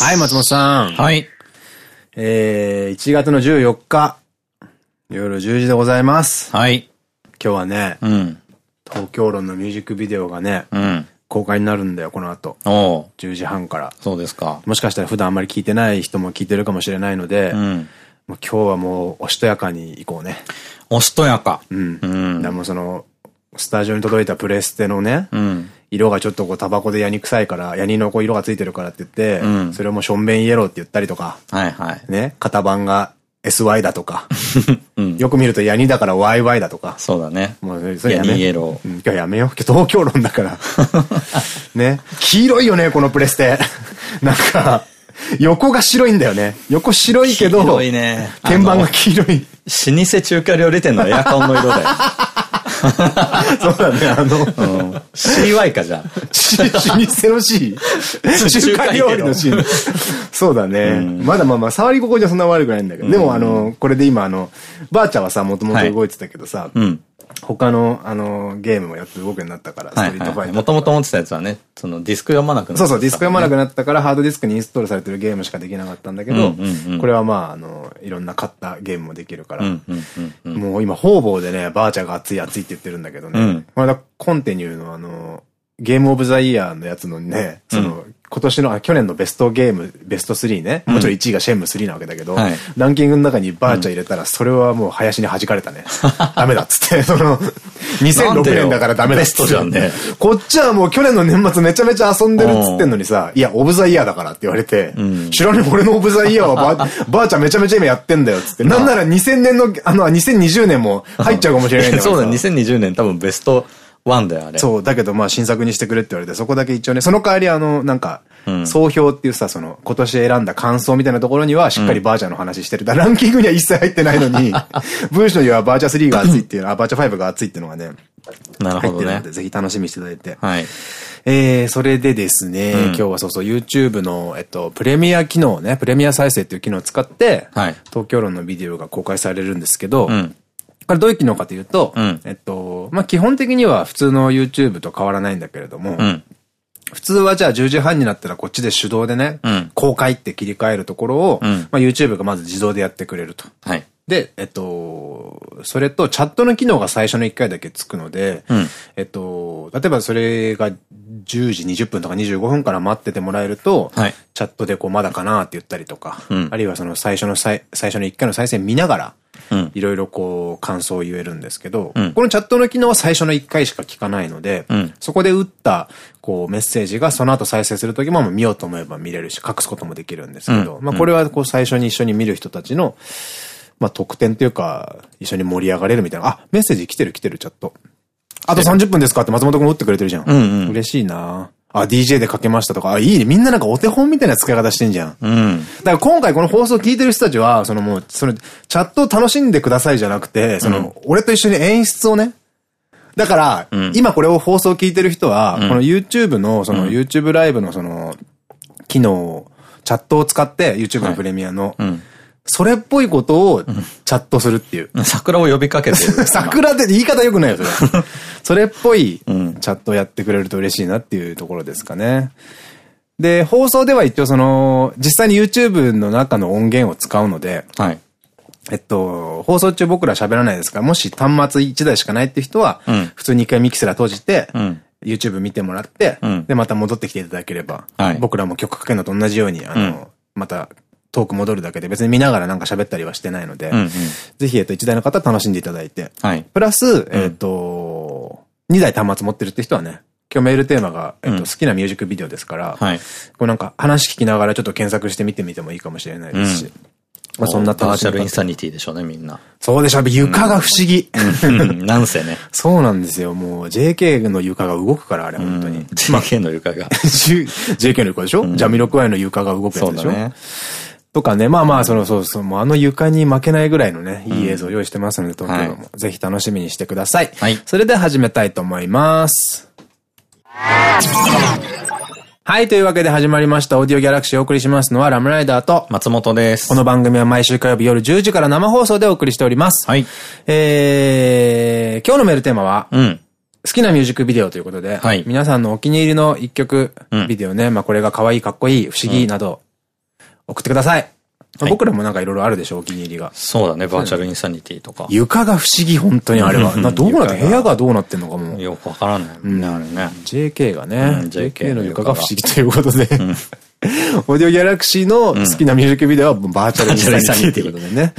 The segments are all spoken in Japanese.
はい、松本さん。はい。えー、1月の14日、夜10時でございます。はい。今日はね、うん。東京論のミュージックビデオがね、うん。公開になるんだよ、この後。おう10時半から。そうですか。もしかしたら普段あんまり聞いてない人も聞いてるかもしれないので、うん。もう今日はもうおしとやかに行こうね。おしとやか。うん。うんだからもうその、スタジオに届いたプレステのね、うん。色がちょっとこうタバコでヤニ臭いから、ヤニのこう色がついてるからって言って、うんそれをもうションベンイエローって言ったりとか、はいはい。ね、型番が SY だとか、うん。よく見るとヤニだから YY だとか、そうだね。もうそれやめヤニイエローうん今日やめよう。今日東京論だから。ね。黄色いよね、このプレステ。なんか、横が白いんだよね。横白いけど、黄色いね鍵盤が黄色い。老舗中華料理店のエアコンの色だよ。そうだね、あの、うん。CY かじゃあ。し 老舗の C。中華料理の C。そうだね。まだまあまあ、触り心地はそんな悪くないんだけど。でもあの、これで今あの、ばあちゃんはさ、もともと動いてたけどさ、うん。他のあの、ゲームもやって動くようになったから、ス。トリートファイター。もともと持ってたやつはね、そのディスク読まなくなったそうそう、ディスク読まなくななったから、ハードディスクにインストールされてるゲームしかできなかったんだけどこれはまあ、あの、いろんな買ったゲームもできるから。もう今、方々でね、ばあちゃんが熱い熱いって言ってるんだけどね、うんこの間、コンティニューのあの、ゲームオブザイヤーのやつのね、その、今年の、あ去年のベストゲーム、ベスト3ね。もちろん1位がシェンム3なわけだけど、はい。ランキングの中にバーチャー入れたら、それはもう林に弾かれたね。ダメだっつって、その、2006年だからダメだっつって。ベストじゃんね。こっちはもう去年の年末めちゃめちゃ遊んでるっつってんのにさ、いや、オブザイヤーだからって言われて、ん。知らねえ俺のオブザイヤーはば、ばあちゃんめちゃめちゃ今やってんだよっつって。なんなら2000年の、あの、2020年も入っちゃうかもしれないんだから そうだ、さ2020年多分ベスト1だよ、あれ。そう、だけどまあ新作にしてくれって言われて、そこだけ一応ね、その代わりあの、なんか、うん総評っていうさ、その、今年選んだ感想みたいなところには、しっかりバーチャーの話してる。ランキングには一切入ってないのに、文章にはバーチャー3が熱いっていうの、あ、バーチャー5が熱いっていうのがね、なるほどね入ってるので、。ぜひ楽しみにしていただいて。はい。えー、それでですね、うん今日はそうそう、YouTube の、えっと、プレミア機能ね、プレミア再生っていう機能を使って、はい東京論のビデオが公開されるんですけど、うん。これどういう機能かというと、うんえっと、まあ、基本的には普通の YouTube と変わらないんだけれども、うん。普通はじゃあ10時半になったらこっちで手動でね、うん公開って切り替えるところを、うんまあ、YouTube がまず自動でやってくれると。はい。で、えっと、それとチャットの機能が最初の1回だけつくので、うんえっと、例えばそれが10時20分とか25分から待っててもらえると、はいチャットでこうまだかなって言ったりとか、うんあるいはその最初の最最初の1回の再生見ながら、うん。いろいろこう感想を言えるんですけど、うん。このチャットの機能は最初の1回しか聞かないので、うん。そこで打ったこうメッセージがその後再生するときも見ようと思えば見れるし、隠すこともできるんですけど、うん。まあこれはこう最初に一緒に見る人たちの、まあ特典というか、一緒に盛り上がれるみたいな、あ、メッセージ来てる来てるチャット。あと30分ですかって松本君打ってくれてるじゃん。うんうん。嬉しいなあ、DJ でかけましたとか、あ、いいね。みんななんかお手本みたいな使い方してんじゃん。うん。だから今回この放送を聞いてる人たちは、そのもう、その、チャットを楽しんでくださいじゃなくて、その、俺と一緒に演出をね。だから、ん今これを放送を聞いてる人は、んこの YouTube の、その YouTube ライブのその、機能、チャットを使って、YouTube のプレミアの、うん。それっぽいことをチャットするっていう。桜を呼びかけてる。桜で言い方良くないよ、それ。それっぽいチうんャットをやってくれると嬉しいなっていうところですかね。で、放送では一応その、実際に YouTube の中の音源を使うので、はい。えっと、放送中僕ら喋らないですから、もし端末1台しかないって人は、うん普通に一回ミキセラ閉じて、うん YouTube 見てもらって、うんで、また戻ってきていただければ、はい僕らも曲かけるのと同じように、あの、うんまたトーク戻るだけで別に見ながらなんか喋ったりはしてないので、うんうん。ぜひ、えっと、1台の方は楽しんでいただいて、はい。プラス、えっと、2台端末持ってるって人はね、今日メールテーマが、えっと、うん好きなミュージックビデオですから、はい。こうなんか話聞きながらちょっと検索してみてみてもいいかもしれないですし、うんまあそんなバー楽しみ方チャルインサニティでしょうね、みんな。そうでしょ、床が不思議。うん なんせね。そうなんですよ。もう JK の床が動くから、あれ、本当に。JK の床が。JK の床でしょ、ジャミロクワイの床が動くやつでしょ？そうだね。とかね、まあまあ、その、そうそう、もうあの床に負けないぐらいのね、いい映像を用意してますので、東京も、ぜひ楽しみにしてください。はいそれでは始めたいと思います。はい、というわけで始まりました、オーディオギャラクシーをお送りしますのは、ラムライダーと、松本です。この番組は毎週火曜日夜10時から生放送でお送りしております。はい。えー、今日のメールテーマは、うん。好きなミュージックビデオということで、はい皆さんのお気に入りの一曲うんビデオね、まあこれが可愛い、かっこいい、不思議など、送ってください。まあはい僕らもなんかいろいろあるでしょ、お気に入りが。そうだね、バーチャルインサニティとか。床が不思議、本当にあれは。うんなどうなって、部屋がどうなってんのかも。よくわからないもんね、あれね。JK がね、うん JK の床が不思議ということで、オーディオギャラクシーの好きなミュージックビデオはバーチャルインサニティということでね。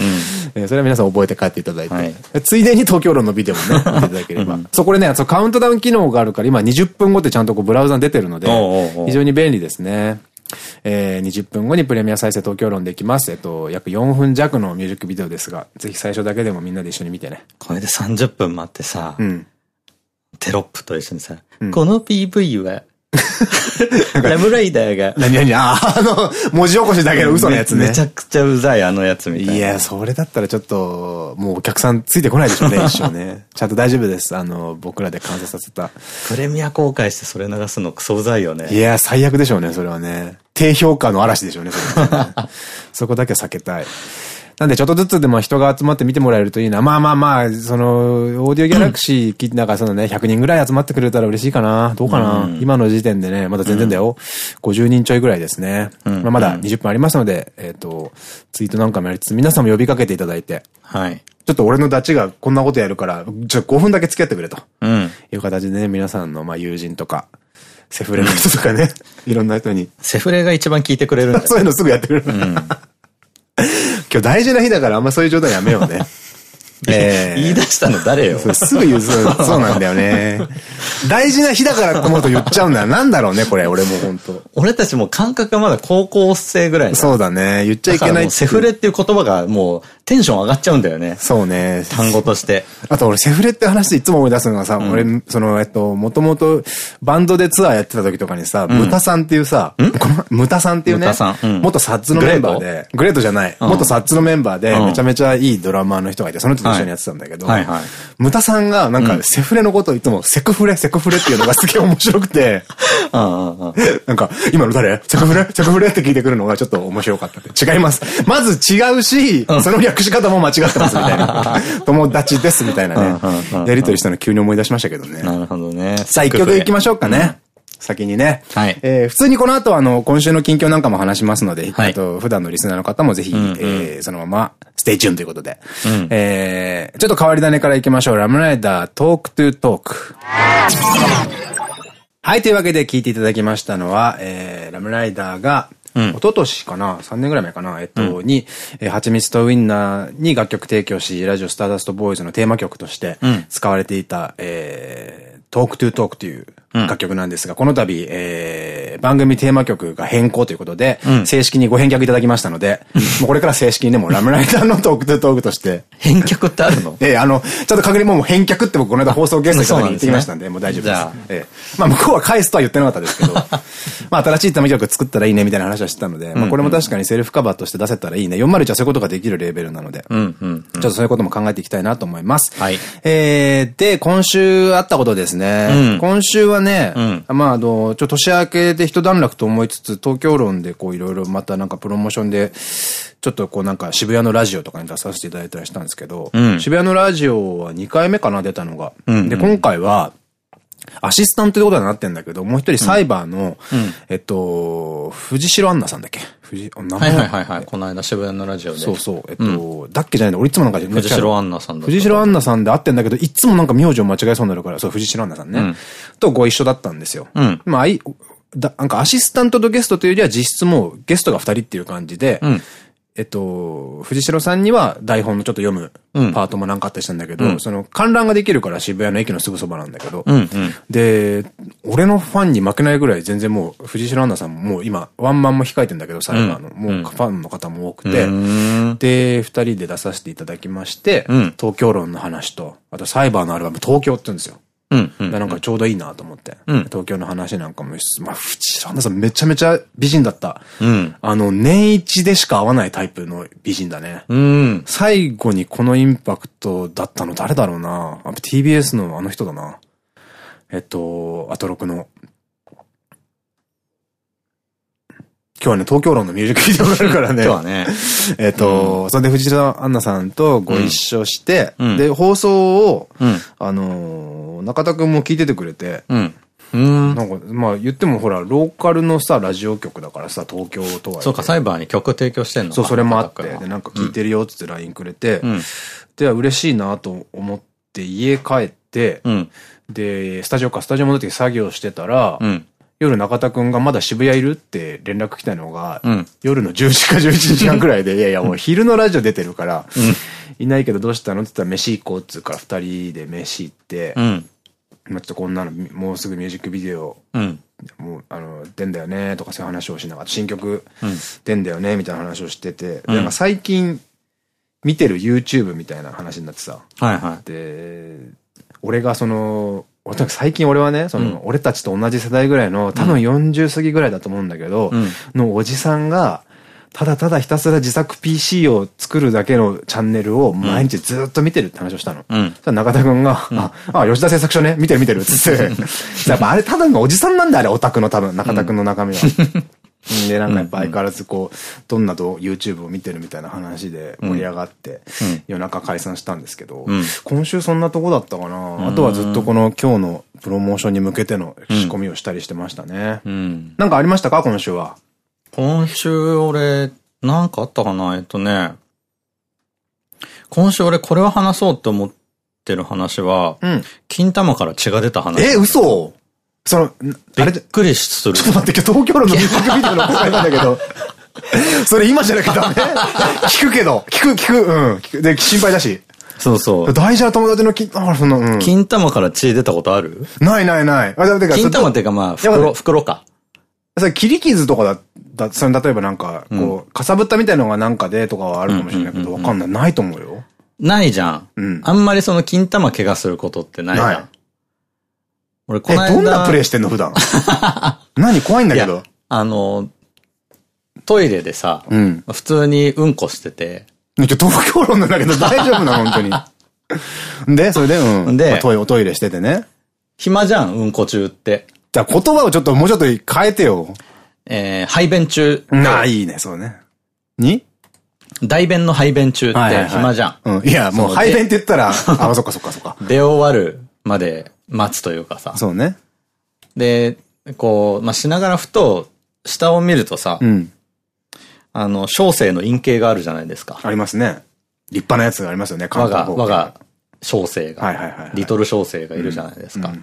えーそれは皆さん覚えて帰っていただいて。はいついでに東京論のビデオもね、見ていただければ。そう、これね、そうカウントダウン機能があるから、今20分後ってちゃんとこうブラウザに出てるので非常に便利ですね。えー、20分後にプレミア再生東京論できます。えっと、約4分弱のミュージックビデオですが、ぜひ最初だけでもみんなで一緒に見てね。これで30分待ってさ、うん。テロップと一緒にさ、この PV は、ラムライダーが、何何あー、あの、文字起こしだけの嘘のやつね。めちゃくちゃうざいあのやつみたいな。いや、それだったらちょっと、もうお客さんついてこないでしょうね、一生ね。ちゃんと大丈夫です。あの、僕らで完成させた。プレミア公開してそれ流すのクソうざいよいね。や、最悪でしょうね、それはね。低評価の嵐でしょうね、それはね そこだけは避けたい。なんで、ちょっとずつでも人が集まって見てもらえるといいな。まあまあまあ、その、オーディオギャラクシーなんかそのね、100人ぐらい集まってくれたら嬉しいかな。どうかな。今の時点でね、まだ全然だよ。50人ちょいぐらいですね。まあまだ20分ありますので、えっと、ツイートなんかもやりつつ、皆さんも呼びかけていただいて、はい。ちょっと俺のダチがこんなことやるから、ちょっと5分だけ付き合ってくれと。うん。いう形でね、皆さんのまあ友人とか、セフレの人とかね、いろんな人に。セフレが一番聞いてくれるんだよ。そういうのすぐやってくれる。今日大事な日だからあんまそういう状態やめようね。ええ言い出したの誰よ？すぐ言う、そうなんだよね。大事な日だからって思うと言っちゃうんだよ。なんだろうね、これ、俺も本当俺たちも感覚がまだ高校生ぐらいだそうだね。言っちゃいけないセフレっていう言葉がもうテンション上がっちゃうんだよね。そうね。単語として。ああと俺セフレって話でいつも思い出すのがさ、俺、その、えっと、もともとバンドでツアーやってた時とかにさ、ムタさんっていうさ、ムタさんっていうね元サッツのメンバーで、グレートじゃない、元サッツのメンバーで、うん。めちゃめちゃいいドラマーの人がいて、その人と一緒にやってたんだけどムタさんがなんかセフレのことをいつもセクフレ、セクフレっていうのがすげえ面白くて、うんうんうん。なんか、今の誰？セクフレ？セクフレ？って聞いてくるのがちょっと面白かったって。違います。まず違うし、その略し方も間違ってますみたいな。友達ですみたいなねうんうんうん。やりとりしたの急に思い出しましたけどね。なるほどね。さあ、一曲いきましょうかね。先にね。はいえー普通にこの後あの、今週の近況なんかも話しますので、はいあと、普段のリスナーの方もぜひ、えーそのまま、 stay tune ということで。えーちょっと変わり種からいきましょう。ラムライダー、トークトゥートーク。はい、というわけで聞いていただきましたのは、えー、ラムライダーが、うん。一昨年かな ?3 年ぐらい前かな？えっと、に、えー、ハチミツとウインナーに楽曲提供し、ラジオスターダストボーイズのテーマ曲としてうん。使われていた、えー、トークトゥートークという楽曲なんですが、この度、えー、番組テーマ曲が変更ということで、うん。正式にご返却いただきましたので、もうこれから正式にね、もうラムライダーのトークトトークとして、返却ってあるの？ええあの、ちょっと確認もう返却って僕この間放送ゲストの方に言ってきましたんで、もう大丈夫です。ええまあ向こうは返すとは言ってなかったですけど、まあ新しいテーマ曲作ったらいいねみたいな話はしてたので、まあこれも確かにセルフカバーとして出せたらいいね。401はそういうことができるレベルなので、うん。うん。ちょっとそういうことも考えていきたいなと思います。はい。えー、で、今週あったことですね。うん。今週はね、うん。まあ、あの、ちょっと年明けで一段落と思いつつ、東京論でこういろいろまたなんかプロモーションで、ちょっとこうなんか渋谷のラジオとかに出させていただいたりしたんですけど、うん。渋谷のラジオは2回目かな、出たのが。うんうん。で、今回は、アシスタントってことになってんだけど、もう一人サイバーの、えっと、藤代アンナさんだっけ？藤、名はい前はいはいはい。この間渋谷のラジオで。そうそう。えっと、だっけじゃないの？俺いつもなんか藤代アンナさんだ藤代アンナさんで会ってんだけど、いつもなんか名字を間違えそうになるから、そう、藤代アンナさんね。うんとご一緒だったんですよ。うんまあ、い、だ、なんかアシスタントとゲストというよりは実質もうゲストが二人っていう感じで、うんえっと、藤代さんには台本のちょっと読むうん。パートもなんかあったりしたんだけど、うん。その観覧ができるから渋谷の駅のすぐそばなんだけど、うんうん。で、俺のファンに負けないぐらい全然もう、藤代アンナさんももう今、ワンマンも控えてんだけど、サイバーの。うん。もうファンの方も多くて、うーん。で、二人で出させていただきまして、うん。東京論の話と、あとサイバーのアルバム、東京って言うんですよ。なんかちょうどいいなと思って。うん東京の話なんかも、まあ、藤代アンナさんめちゃめちゃ美人だった。うん。あの、年一でしか会わないタイプの美人だね。うん。最後にこのインパクトだったの誰だろうな。あ TBS のあの人だな。えっと、アトロクの。今日はね、東京論のミュージックビデオがあるからね。今日はね。えっと、それで藤田アンナさんとご一緒して、で、放送を、あの、中田くんも聞いててくれて、うん。うん。なんか、まあ言ってもほら、ローカルのさ、ラジオ局だからさ、東京とは。そうか、サイバーに曲提供してんのかそう、それもあって、で、なんか聞いてるよっつって LINE くれて、んで、嬉しいなと思って家帰って、うん。で、スタジオか、スタジオ戻って作業してたら、うん。夜中田くんがまだ渋谷いるって連絡来たのが、うん夜の10時か11時間くらいで、いやいやもう昼のラジオ出てるから、いないけどどうしたのって言ったら飯行こうっつうから二人で飯行って、うん。まあちょっとこんなのもうすぐミュージックビデオ、うん。もうあの、出んだよねとかそういう話をしながら、新曲出んだよねみたいな話をしてて、でなんか最近見てる YouTube みたいな話になってさ、はいはい。で、俺がその、最近俺はね、その、俺たちと同じ世代ぐらいの、多分40過ぎぐらいだと思うんだけど、んのおじさんが、ただただひたすら自作 PC を作るだけのチャンネルを毎日ずっと見てるって話をしたの。うん中田くんが、あ、あ、吉田製作所ね、見てる見てるっつって。やっぱあれただのおじさんなんだあれ、オタクの多分、中田くんの中身は。うんで、なんかやっぱ相変わらずこう、どんなど YouTube を見てるみたいな話で盛り上がって、夜中解散したんですけど、今週そんなとこだったかな？あとはずっとこの今日のプロモーションに向けての仕込みをしたりしてましたね。うん。なんかありましたか？今週は。今週俺、なんかあったかな？えっとね。今週俺これは話そうって思ってる話は、うん。金玉から血が出た話。え、嘘その、あれで、びっくりするちょっ。と待って、今日東京のミュージックビデオの公開なんだけど。それ今じゃなきゃダメ？聞くけど、聞く、聞く、うん聞く。で、心配だし。そうそう。大事な友達の金、あ、そんな、うん。金玉から血出たことある？ないないない。あ、か金玉っていうかまあ、袋、袋か。それ切り傷とかだ、だ、それ例えばなんか、こう、かさぶったみたいなのがなんかでとかはあるかもしれないけど、わかんない。ないと思うよ。ないじゃん。うんあんまりその金玉怪我することってないじゃん。俺こえ、の間。どんなプレイしてんの普段？何怖いんだけど。あの、トイレでさ、うん。普通にうんこしてて、東京論なんだけど 大丈夫なの本当に。で、それで、うん。でまあトイレ、おトイレしててね。暇じゃん、うんこ中って。じゃあ言葉をちょっともうちょっと変えてよ。えー、排便中。ああ、いいね、そうね。に？大便の排便中って暇じゃん。うん。いや、もう排便って言ったら、あ、そっかそっかそっか。出終わるまで待つというかさ。そうね。で、こう、まあ、しながらふと、下を見るとさ、うん。あの、小生の陰茎があるじゃないですか。ありますね。立派なやつがありますよね、我が、我が小生が。はいはいはいはいリトル小生がいるじゃないですか。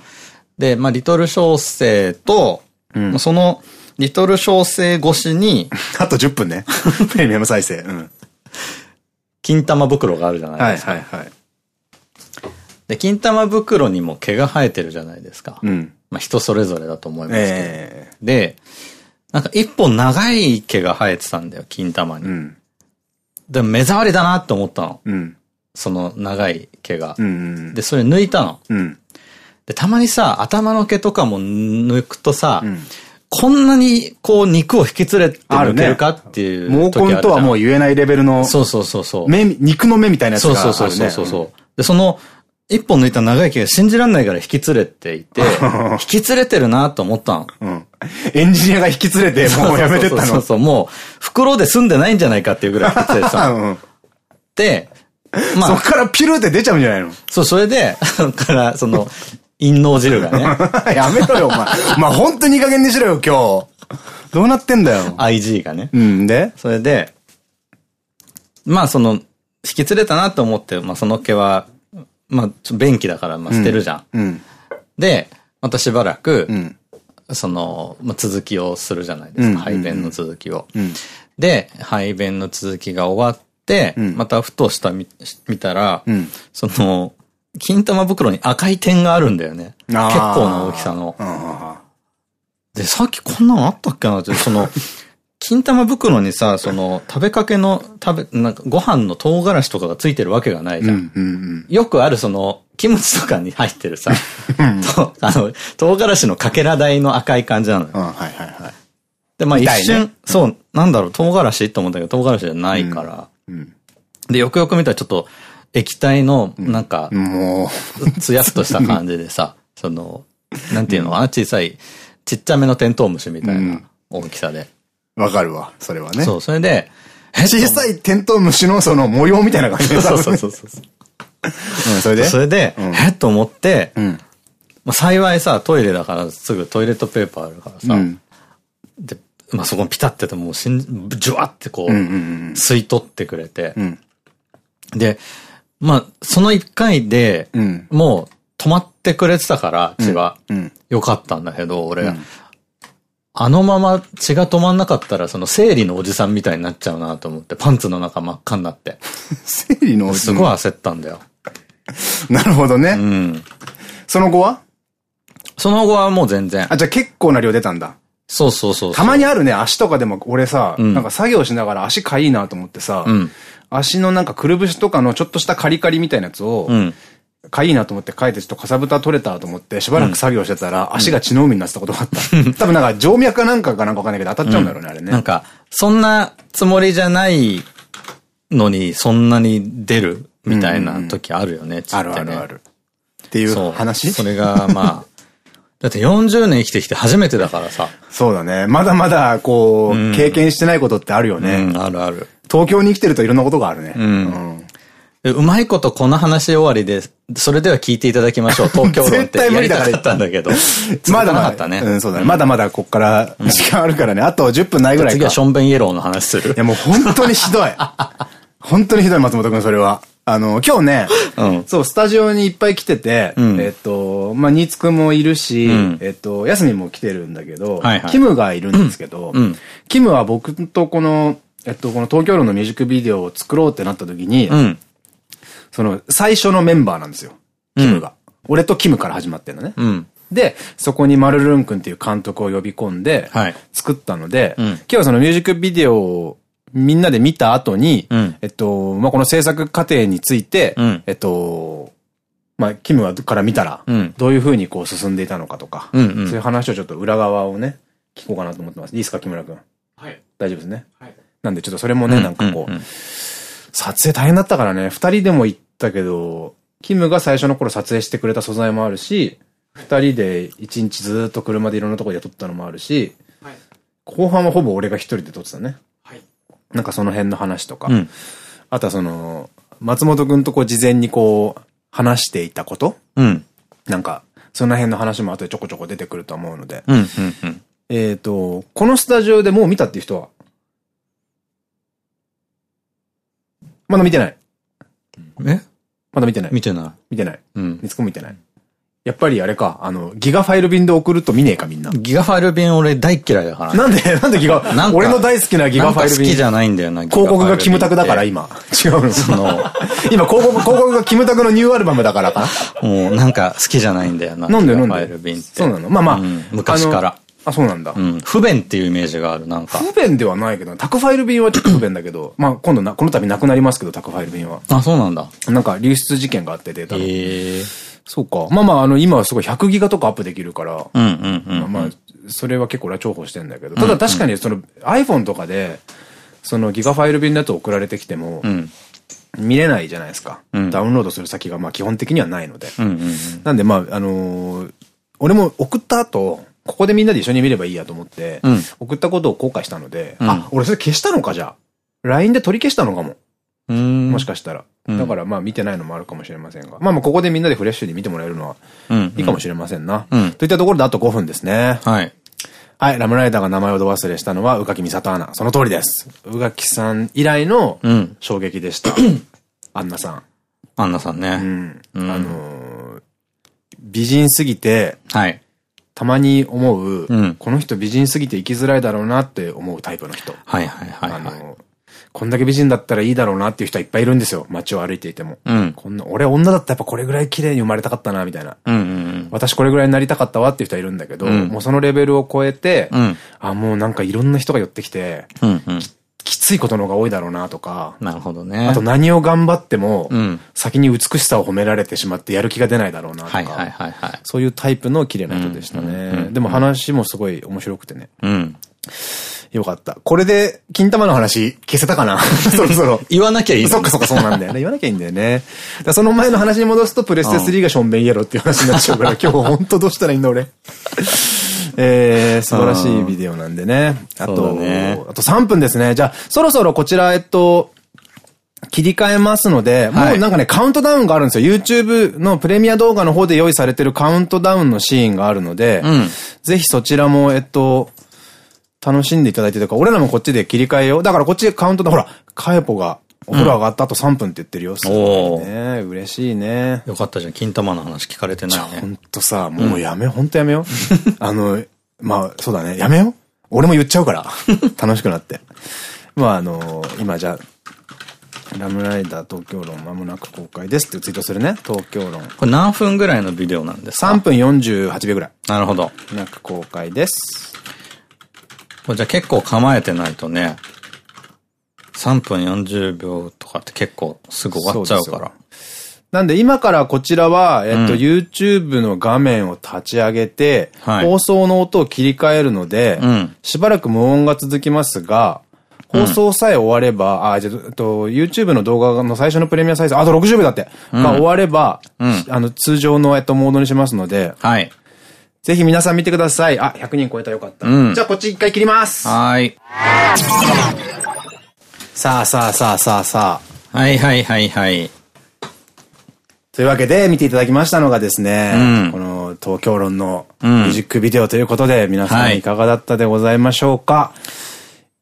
で、まあ、リトル小生と、んその、リトル小生越しに、あと10分ね。プレミアム再生。うん。金玉袋があるじゃないはいですか。はいはい。で、金玉袋にも毛が生えてるじゃないですか。うん。まあ、人それぞれだと思いますけど。えで、なんか一本長い毛が生えてたんだよ、金玉に。えうん。でも目障りだなって思ったの。うん。その長い毛が。うん。で、それ抜いたの。うん。で、たまにさ、頭の毛とかも抜くとさ、んこんなにこう肉を引き連れて抜けるかっていう毛時あるじゃん。根とはもう言えないレベルの、そうそうそうそう。目、肉の目みたいなやつそうがあるね。そうそうそうそう。で、その、一本抜いた長い毛が信じられないから引き連れていて、引き連れてるなと思ったの。うん。エンジニアが引き連れて、もうやめてったの？そうそうそう、もう、袋で済んでないんじゃないかっていうぐらい引き連れてたの。うん。で、まあ、そっからピュルって出ちゃうんじゃないの？そう、それで、から、その、陰謀汁がね、やめろよ、お前。まあ、本当にいい加減にしろよ、今日。どうなってんだよ。IG がね。うん、で？それで、まあその、引き連れたなと思って、まあその毛は、まあ、便器だから、まあ捨てるじゃん。うん。で、またしばらく、うん。その、まあ、続きをするじゃないでうんすか。排便の続きを。うん。で、排便の続きが終わって、んまたふとした見見たら、うんその、金玉袋に赤い点があるんだよね。結構な大きさの。うんで、さっきこんなのあったっけなって、その、金玉袋にさ、その、食べかけの、食べ、なんかご飯の唐辛子とかがついてるわけがないじゃん。うん。うん。よくあるその、キムチとかに入ってるさ、とあの、唐辛子のかけら台の赤い感じなのよ。うん。はいはいはい。で、まあ一痛いね瞬、そう、なんだろう、唐辛子と思ったけど、唐辛子じゃないから。うん。で、よくよく見たらちょっと、液体の、なんか、もつやっとした感じでさ、その、なんていうのかな、小さい、ちっちゃめのテントウムシみたいな大きさで。わかるわ、それはね。そう、それで、小さいテントウムシのその模様みたいな感じで そうそうそうそう。うん、それで？それで、えっと思って、うん。まあ幸いさ、トイレだからすぐトイレットペーパーあるからさ、うん。で、まあそこにピタっててもうしん、ジュワってこう、吸い取ってくれて、うん。で、まあその一回で、うん。もう止まってくれてたから、血が。うん。よかったんだけど、俺、うんあのまま血が止まんなかったら、その生理のおじさんみたいになっちゃうなと思って、パンツの中真っ赤になって。生理のすごい焦ったんだよ。なるほどうね。ん。その後は？その後はもう全然。あ、じゃあ結構な量出たんだ。そうそうそうそう。たまにあるね、足とかでも俺さ、うんなんか作業しながら足かいいなと思ってさ、うん。足のなんかくるぶしとかのちょっとしたカリカリみたいなやつを、うん。かいいなと思って書いてちょっとかさぶた取れたと思ってしばらく作業してたら、足が血の海になってたことがあった。多分なんか静脈かなんかかなんかわかんないけど当たっちゃうんだろうね、あれね。なんか、そんなつもりじゃないのに、そんなに出るみたいな時あるよね、あるあるある。っていそうう。話？それが、まあ、だって40年生きてきて初めてだからさ。そうだね。まだまだ、こう、うん経験してないことってあるようね。ん、あるある。東京に生きてるといろんなことがあるね。んでうまいことこの話終わりで、それでは聞いていただきましょう。東京論ってやり無理だからたかったんだけど。まだまだ。なかったね。うん、そうだね。まだまだこっから時間あるからね。あと10分ないぐらいか。次はションベンイエローの話するい。やもう本当にひどい。本当にひどい、松本くん、それは。あの、今日ね、うんそう、スタジオにいっぱい来てて、うんえっと、まあ、新津くんもいるし、うんえっと、やすみも来てるんだけど、はいはいキムがいるんですけど、うんキムは僕とこの、えっと、この東京論のミュージックビデオを作ろうってなった時に、うん。その、最初のメンバーなんですよ。キムが。俺とキムから始まってんのね。うん。で、そこにマルルン君っていう監督を呼び込んで、はい作ったので、うん今日はそのミュージックビデオをみんなで見た後に、うんえっと、まあ、この制作過程について、うんえっと、まあ、キムはから見たら、うんどういう風にこう進んでいたのかとか、うんうんそういう話をちょっと裏側をね、聞こうかなと思ってます。いいですか、木村君？はい。大丈夫ですね？はい。なんでちょっとそれもね、なんかこう、うんうん撮影大変だったからね、二人でも行ったけど、キムが最初の頃撮影してくれた素材もあるし、二人で一日ずっと車でいろんなところで撮ったのもあるし、はい。後半はほぼ俺が一人で撮ってたね。はい。なんかその辺の話とか、うんあとはその、松本くんとこう事前にこう、話していたことうん。なんか、その辺の話も後でちょこちょこ出てくると思うので。うん。うん。うん。えっと、このスタジオでもう見たっていう人は？まだ見てない。えまだ見てない。見てな見てない。い。うん。見つこも見てない。やっぱりあれか、あの、ギガファイル便で送ると見ねえかみんな。ギガファイル便俺大っ嫌いだから。なんで、なんでギガ俺の大好きなギガファイル便。好きじゃないんだよな、広告がキムタクだからギ今。違うの。その、今広告、広告がキムタクのニューアルバムだからかなもうなんか好きじゃないんだよな。なんでなんで？ファイル便って。そうなのまあまあうん昔から。あ、そうなんだ。うん。不便っていうイメージがある、なんか。不便ではないけど、タクファイル便はちょっと不便だけど、まあ今度な、この度なくなりますけど、タクファイル便は。あ、そうなんだ。なんか流出事件があってデータの。へえ。そうか。まあまあ、あの、今はすごい100ギガとかアップできるから、うんうんうん。まあ、それは結構俺は重宝してんだけど、ただ確かにその iPhone とかで、そのギガファイル便のやつ送られてきてもう、ん。見れないじゃないですか。うんダウンロードする先がまあ基本的にはないので。うんうんうん。なんでまあ、あのー俺も送った後、ここでみんなで一緒に見ればいいやと思って、うん送ったことを後悔したので、うんあ、俺それ消したのかじゃあ？LINE で取り消したのかも。もしかしたら。うんだからまあ見てないのもあるかもしれませんが。まあまあここでみんなでフレッシュに見てもらえるのはうん。いいかもしれませんな。うんといったところであと5分ですね。はい。はい、ラムライダーが名前をど忘れしたのは宇垣美里アナ。その通りです。宇垣さん以来のうん。衝撃でした。アンナさん。アンナさんうね。ん。うんあのー美人すぎて、はい。たまに思う、うんこの人美人すぎて生きづらいだろうなって思うタイプの人。はいはいはいあはい。の、こんだけ美人だったらいいだろうなっていう人はいっぱいいるんですよ。街を歩いていても。うん。こんな、俺女だったらやっぱこれぐらい綺麗に生まれたかったな、みたいな。私これぐらいになりたかったわっていう人はいるんだけど、うんもうそのレベルを超えて、うん。あ、もうなんかいろんな人が寄ってきて、うんうん。きついことの方が多いだろうなとか、なるほどね。あと何を頑張っても、うん。先に美しさを褒められてしまってやる気が出ないだろうなとか、はいはいはいはい。そういうタイプの綺麗な人でしたね。んでも話もすごい面白くてね。うん。よかった。これで、金玉の話消せたかな？そろそろ。言わなきゃいいのそっかそっかそうなんだよね。言わなきゃいいんだよね。その前の話に戻すと、プレステ3がションベンイエローっていう話になっちゃうから、今日本当どうしたらいいんだ俺。えー、素晴らしいビデオなんでね。あと、ね、あと3分ですね。じゃあ、そろそろこちら、えっと、切り替えますので、はい、もうなんかね、カウントダウンがあるんですよ。YouTube のプレミア動画の方で用意されてるカウントダウンのシーンがあるので、うん、ぜひそちらも、えっと、楽しんでいただいてとか、俺らもこっちで切り替えよう。だからこっちでカウントダウン、ほら、カエポがお風呂上がった後3分って言ってるよ。すごいね。嬉しいね。よかったじゃん。金玉の話聞かれてないね。ほんとさ、もうやめ、ほんとやめよ。あの、まあ、そうだね。やめよ。俺も言っちゃうから。楽しくなって。まあ、あの、今じゃラムライダー東京論まもなく公開ですってツイートするね。東京論。これ何分ぐらいのビデオなんですか ?3 分48秒ぐらい。なるほど。なく公開です。これじゃあ結構構えてないとね、3分40秒とかって結構すぐ終わっちゃうから。なんで今からこちらは、えっと、うん、YouTube の画面を立ち上げて、はい、放送の音を切り替えるので、うん、しばらく無音が続きますが、放送さえ終われば、うん、あ、じゃあ、と、YouTube の動画の最初のプレミア再生、あと60秒だって、が終われば、あの、通常の、えっと、モードにしますので、はい。ぜひ皆さん見てください。あ、100人超えたよかった。じゃあこっち一回切ります。はい。さあさあさあさあさあ。はいはいはいはい。というわけで見ていただきましたのがですね、うん、この東京論のミュージックビデオということで、皆さんい。かがだったでございましょうか、は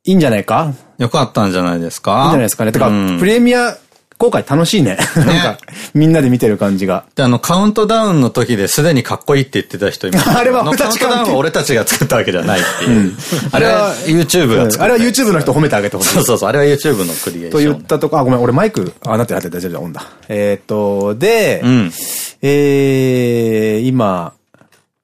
い、いいんじゃないか？よかったんじゃないですか？いいんじゃないですかね。てか、うん、プレミア公開楽しいね。なんか、みんなで見てる感じが。で、あの、カウントダウンの時ですでにかっこいいって言ってた人います。あれは俺たちカウントダウンは俺たちが作ったわけじゃないっていう。あれは YouTube が作った。あれは YouTube の人褒めてあげてほしい。そうそうそう、あれは YouTube のクリエーション。と言ったとこ、あ、ごめん、俺マイク、あ、なってなって大丈夫だ、オンだ。えっと、で、うん、えー、今、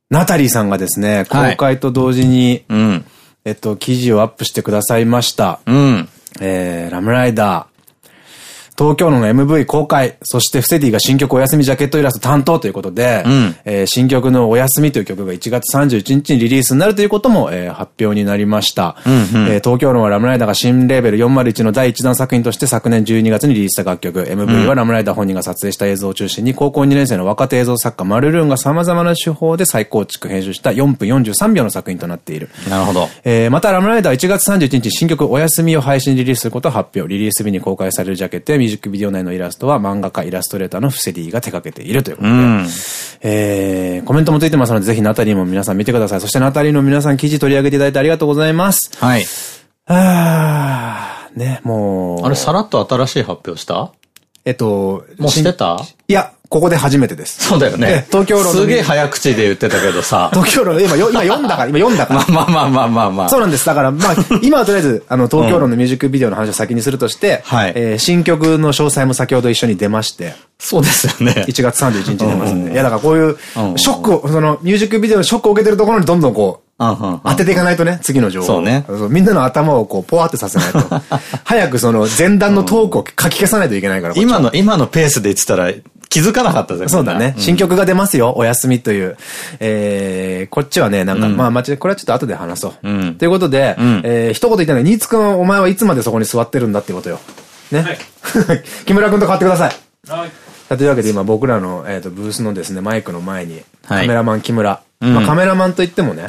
ナタリーさんがですね、公開と同時に、うん、えっと、記事をアップしてくださいました。うん、えー、ラムライダー、東京の MV 公開、そしてフセディが新曲お休みジャケットイラスト担当ということで、うん、えー、新曲のお休みという曲が1月31日にリリースになるということも、えー、発表になりました。東京のはラムライダーが新レーベル401の第1弾作品として昨年12月にリリースした楽曲、MV はラムライダー本人が撮影した映像を中心に高校2年生の若手映像作家マルルーンが様々な手法で再構築編集した4分43秒の作品となっている。なるほど。えー、またラムライダー1月31日新曲お休みを配信リリースすることを発表。リリース日に公開されるジャケットやミュージックビデオ内のイラストは漫画家イラストレーターのフセディが手掛けているということで、うん、えー、コメントもついてますので、ぜひナタリーも皆さん見てください。そしてナタリーの皆さん記事取り上げていただいてありがとうございます。はい。あー、ね、もう。あれ、さらっと新しい発表した？えっと、もうしてた？いや、ここで初めてです。そうだよね。東京論すげえ早口で言ってたけどさ。東京論、今、今読んだから、今読んだから。まあまあまあまあまあ。そうなんです。だから、まあ、今はとりあえず、あの、東京論のミュージックビデオの話を先にするとして、はい。えー、新曲の詳細も先ほど一緒に出まして。そうですよね。1月31日出ますんで。いや、だからこういう、ショックを、その、ミュージックビデオのショックを受けてるところにどんどんこう、当てていかないとね、次の情報。そうね。みんなの頭をこう、ポワってさせないと。早くその、前段のトークを書き消さないといけないから。今の、今のペースで言ってたら、気づかなかったぜそうだね。新曲が出ますよ。お休みという。えー、こっちはね、なんか、まあ、間違これはちょっと後で話そう。ということで、えー、一言言ったら、新津くん、お前はいつまでそこに座ってるんだってことよ。ね。木村くんと変わってください。はい。というわけで今僕らの、えっとブースのですね、マイクの前に、カメラマン木村。まあカメラマンといってもね、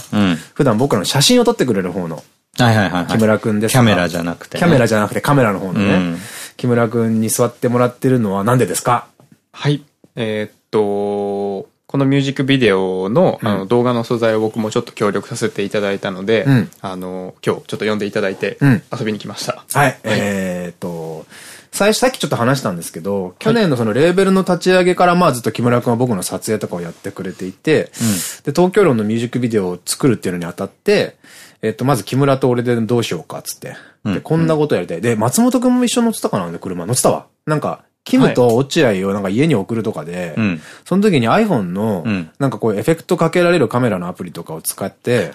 普段僕らの写真を撮ってくれる方の、はいはいはい。木村くんです。キャメラじゃなくて。キャメラじゃなくてカメラの方のね、木村くんに座ってもらってるのはなんでですか？はい。えっと、このミュージックビデオの,、あの動画の素材を僕もちょっと協力させていただいたので、あの、今日ちょっと読んでいただいて、遊びに来ました。はい。えっと、最初さっきちょっと話したんですけど、去年のそのレーベルの立ち上げからまあずっと木村くんは僕の撮影とかをやってくれていて、うん、で、東京論のミュージックビデオを作るっていうのにあたって、えっと、まず木村と俺でどうしようかっつって。で、こんなことやりたい。で、松本くんも一緒乗ってたかな車乗ってたわ。なんか、キムと落合をなんか家に送るとかで、はい、その時に iPhone の、なんかこうエフェクトかけられるカメラのアプリとかを使って、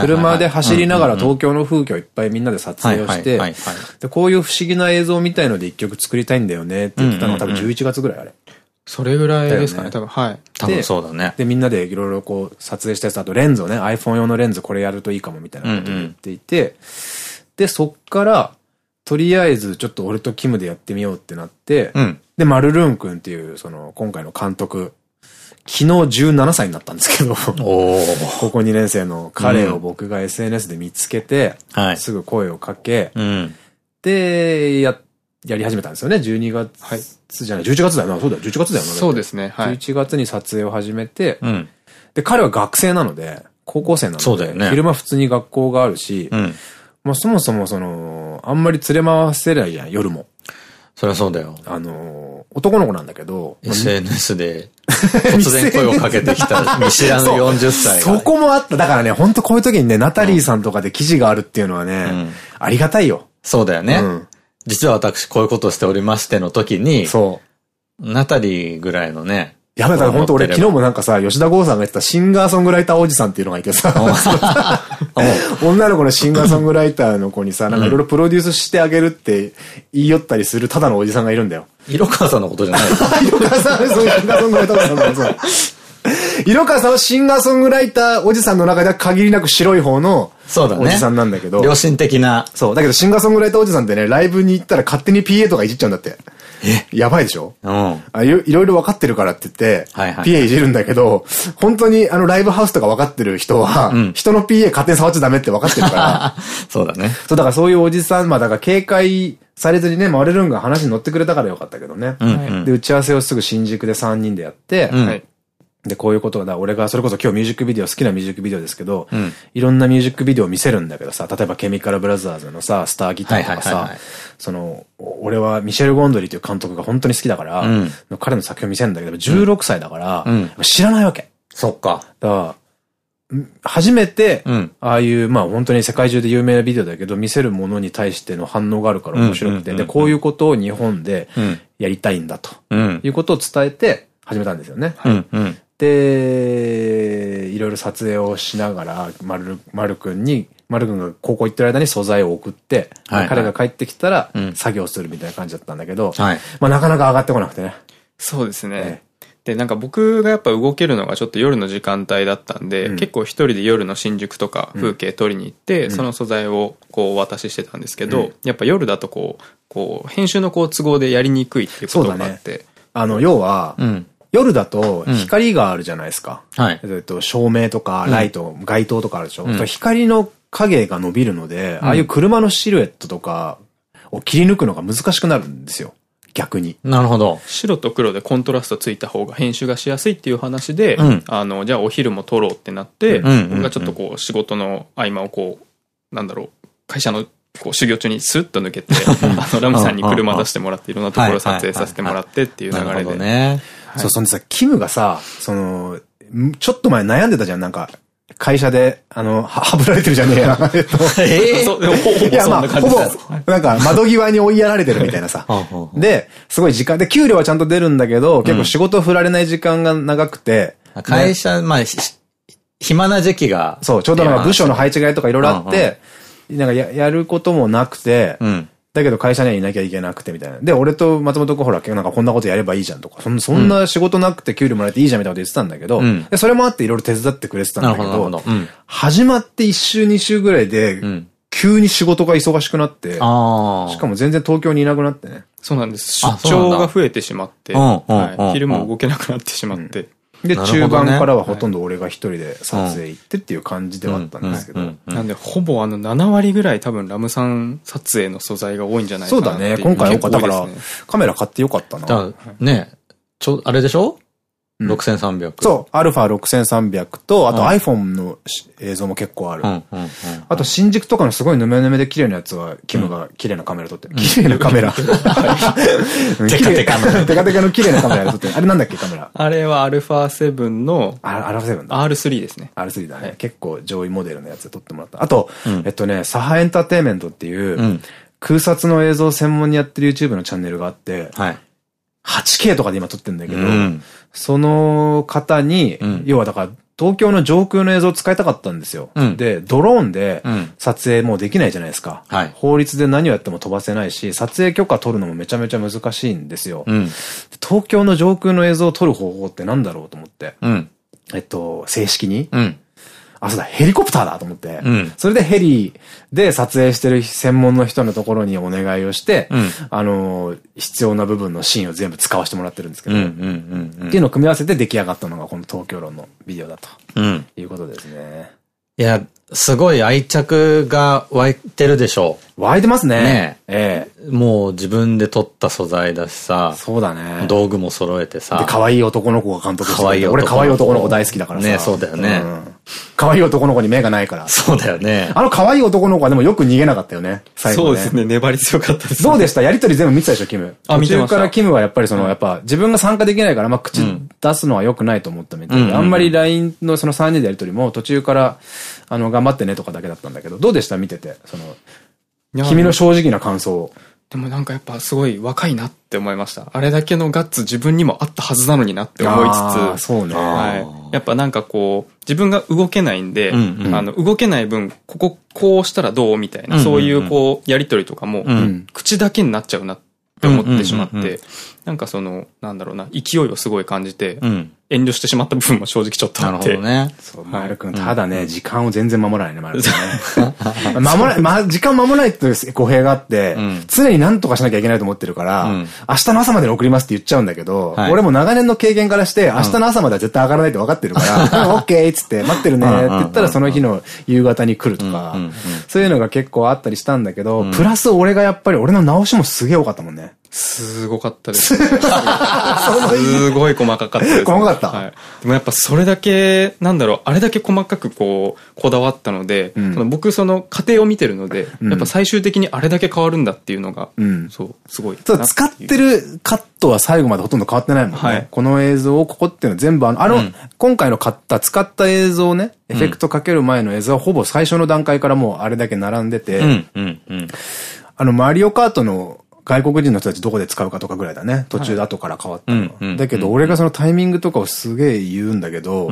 車で走りながら東京の風景をいっぱいみんなで撮影をして、で、こういう不思議な映像みたいので一曲作りたいんだよねって言ってたのが多分11月ぐらいあれ。それぐらいですかね、多分。はい。多分そうだね。で、みんなでいろいろこう撮影したやつ、あとレンズをね、iPhone 用のレンズこれやるといいかもみたいなことを言っていて、で、そっから、とりあえずちょっと俺とキムでやってみようってなって、うん、で、マルルーン君っていう、その、今回の監督昨日17歳になったんですけど、高校2年生の彼を僕が SNS で見つけて、うん、すぐ声をかけ、うん、で、や、やり始めたんですよね。12月じゃない、11月だよな。そうだよ、11月だよな。そうですね。はい。11月に撮影を始めて、うん、で、彼は学生なので、高校生なので、ね、昼間普通に学校があるし、うん、まあそもそもその、あんまり連れ回せないじゃん、夜も。そりゃそうだよ。あの、男の子なんだけど。SNS で 突然声をかけてきた見知らぬ40歳そこもあった。だからね、本当こういう時にね、ナタリーさんとかで記事があるっていうのはね、うん、ありがたいよ。そうだよね。うん、実は私こういうことをしておりましての時に、そう。ナタリーぐらいのね、やめた、本当俺昨日もなんかさ、吉田剛さんが言ってたシンガーソングライターおじさんっていうのがいてさ、女の子のシンガーソングライターの子にさ、なんかいろいろプロデュースしてあげるって言い寄ったりするただのおじさんがいるんだよ。色川さんのことじゃない 色川さん、そういうシンガーソングライターおじさんだそう。色川さんはシンガーソングライターおじさんの中では限りなく白い方のそうだね。おじさんなんだけど。良心的な。そう。だけどシンガーソングライターおじさんってね、ライブに行ったら勝手に PA とかいじっちゃうんだって。え？やばいでしょ？うん。あいろいろ分かってるからって言って、はいはい、PA いじるんだけど、本当にあのライブハウスとか分かってる人は、うん、人の PA 勝手に触っちゃダメって分かってるから。そうだね。そう、だからそういうおじさん、まあだから警戒されずにね、マレルンが話に乗ってくれたからよかったけどね。うんうん、で、打ち合わせをすぐ新宿で3人でやって、うん、で、こういうことだ、俺がそれこそ今日ミュージックビデオ好きなミュージックビデオですけど、うん、いろんなミュージックビデオを見せるんだけどさ、例えばケミカルブラザーズのさ、スターギターとかさ、その、俺はミシェル・ゴンドリという監督が本当に好きだから、うん、彼の作品を見せるんだけど、16歳だから、うん、知らないわけ。そっか。だから、初めて、ああいう、まあ本当に世界中で有名なビデオだけど、見せるものに対しての反応があるから面白くて、で、こういうことを日本でやりたいんだと、いうことを伝えて始めたんですよね。で、いろいろ撮影をしながら、まる、まるくんに、まるくんが高校行ってる間に素材を送って、はい。はい、彼が帰ってきたら、作業するみたいな感じだったんだけど、はい、まあなかなか上がってこなくてね。そうですね。で、なんか僕がやっぱ動けるのがちょっと夜の時間帯だったんで、うん、結構一人で夜の新宿とか風景撮りに行って、うん、その素材をこうお渡ししてたんですけど、うん、やっぱ夜だとこう、こう、編集のこう都合でやりにくいっていうことがあって。ね、あの、要は、夜だと光があるじゃないですか。はい。えっと、照明とかライト、街灯とかあるでしょ。うん、光の影が伸びるので、ああいう車のシルエットとかを切り抜くのが難しくなるんですよ。逆に。なるほど。白と黒でコントラストついた方が編集がしやすいっていう話で、うん、あの、じゃあお昼も撮ろうってなって、僕がちょっとこう仕事の合間をこう、なんだろう、会社のこう修行中にスッと抜けて、あの、ラムさんに車出してもらっていろんなところ撮影させてもらってっていう流れで。ね。そう、そんでさ、キムがさ、その、ちょっと前悩んでたじゃん、なんか。会社で、あの、はぶられてるじゃねえや。え。ええほぼそんな感じほぼ、なんか窓際に追いやられてるみたいなさ。で、すごい時間で、給料はちゃんと出るんだけど、結構仕事振られない時間が長くて。会社、まあ、暇な時期が。そう、ちょうどなんか部署の配置換えとかいろいろあって、なんかややることもなくて、だけど会社にはいなきゃいけなくてみたいな。で、俺と松本君ほら、なんかこんなことやればいいじゃんとか、そんそんな仕事なくて給料もらえていいじゃんみたいなこと言ってたんだけど、うん、でそれもあっていろいろ手伝ってくれてたんだけど、どうん、始まって1週2週ぐらいで、急に仕事が忙しくなって、しかも全然東京にいなくなってね。そうなんです。出張が増えてしまって、昼も動けなくなってしまって。で、中盤からはほとんど俺が一人で撮影行ってっていう感じではあったんですけど。なんで、ほぼあの7割ぐらい多分ラムさん撮影の素材が多いんじゃないかなそうだね。今回多かった。だから、カメラ買ってよかったな。ねちょ、あれでしょ？6300。そう、アルファ6300と、あと iPhone の映像も結構ある。あと新宿とかのすごいヌメヌメで綺麗なやつは、キムが綺麗なカメラ撮ってる。綺麗なカメラ。テカテカの。テカテカの綺麗なカメラで撮ってる。あれなんだっけ、カメラ？あれはアルファ7の、アルファ7だ。R3 ですね。R3 だね。結構上位モデルのやつで撮ってもらった。あと、えっとね、サハエンターテイメントっていう、空撮の映像を専門にやってる YouTube のチャンネルがあって、はい。8K とかで今撮ってんだけど、うん、その方に、うん、要はだから、東京の上空の映像を使いたかったんですよ。うん、で、ドローンで撮影もうできないじゃないですか。はい、法律で何をやっても飛ばせないし、撮影許可取るのもめちゃめちゃ難しいんですよ。東京の上空の映像を撮る方法って何だろうと思って。えっと、正式に。あ、そうだ、ヘリコプターだと思って。うん、それでヘリで撮影してる専門の人のところにお願いをして、うん、あの、必要な部分のシーンを全部使わせてもらってるんですけど。っていうのを組み合わせて出来上がったのがこの東京論のビデオだと。うん。いうことですね。いや、すごい愛着が湧いてるでしょう。湧いてますね。ねええ。もう自分で撮った素材だしさ。そうだね。道具も揃えてさ。で、可愛い男の子が監督して可愛い俺可愛い男の子大好きだからさ。ねそうだよね。可愛い男の子に目がないから。そうだよね。あの可愛い男の子はでもよく逃げなかったよね。最後そうですね。粘り強かったです。どうでした？やりとり全部見てたでしょ、キム？あ、見てました。途中からキムはやっぱりその、やっぱ自分が参加できないから、まあ口出すのは良くないと思ったみたいで、あんまり LINE のその3人でやりとりも途中から、あの、頑張ってねとかだけだったんだけど、どうでした？見てて。その、君の正直な感想でもなんかやっぱすごい若いなって思いました。あれだけのガッツ自分にもあったはずなのになって思いつつ。そうね。はい。やっぱなんかこう、自分が動けないんで、うんうん、あの、動けない分、こここうしたらどう？みたいな、そういうこう、やりとりとかも、うん、口だけになっちゃうなって思ってしまって、なんかその、なんだろうな、勢いをすごい感じて、うん。遠慮してしまった部分も正直ちょっとあって。なるほどね。そう、丸くん、ただね、時間を全然守らないね、丸くんね。守らない、ま、時間守らないって語弊があって、常に何とかしなきゃいけないと思ってるから、明日の朝までに送りますって言っちゃうんだけど、俺も長年の経験からして、明日の朝までは絶対上がらないって分かってるから、オッケーっつって待ってるねって言ったらその日の夕方に来るとか、そういうのが結構あったりしたんだけど、プラス俺がやっぱり俺の直しもすげえ多かったもんね。すごかったです。すごい細かかったです、ね。細かった。はい。でもやっぱそれだけ、なんだろう、あれだけ細かくこう、こだわったので、うん、その僕その過程を見てるので、うん、やっぱ最終的にあれだけ変わるんだっていうのが、うん、そう、すごい。そう、使ってるカットは最後までほとんど変わってないもんね。はい、この映像をここっていうのは全部あの、あの、今回の買った、使った映像ね、エフェクトかける前の映像はほぼ最初の段階からもうあれだけ並んでて、あの、マリオカートの外国人の人たちどこで使うかとかぐらいだね。途中で後から変わったの。だけど、俺がそのタイミングとかをすげえ言うんだけど、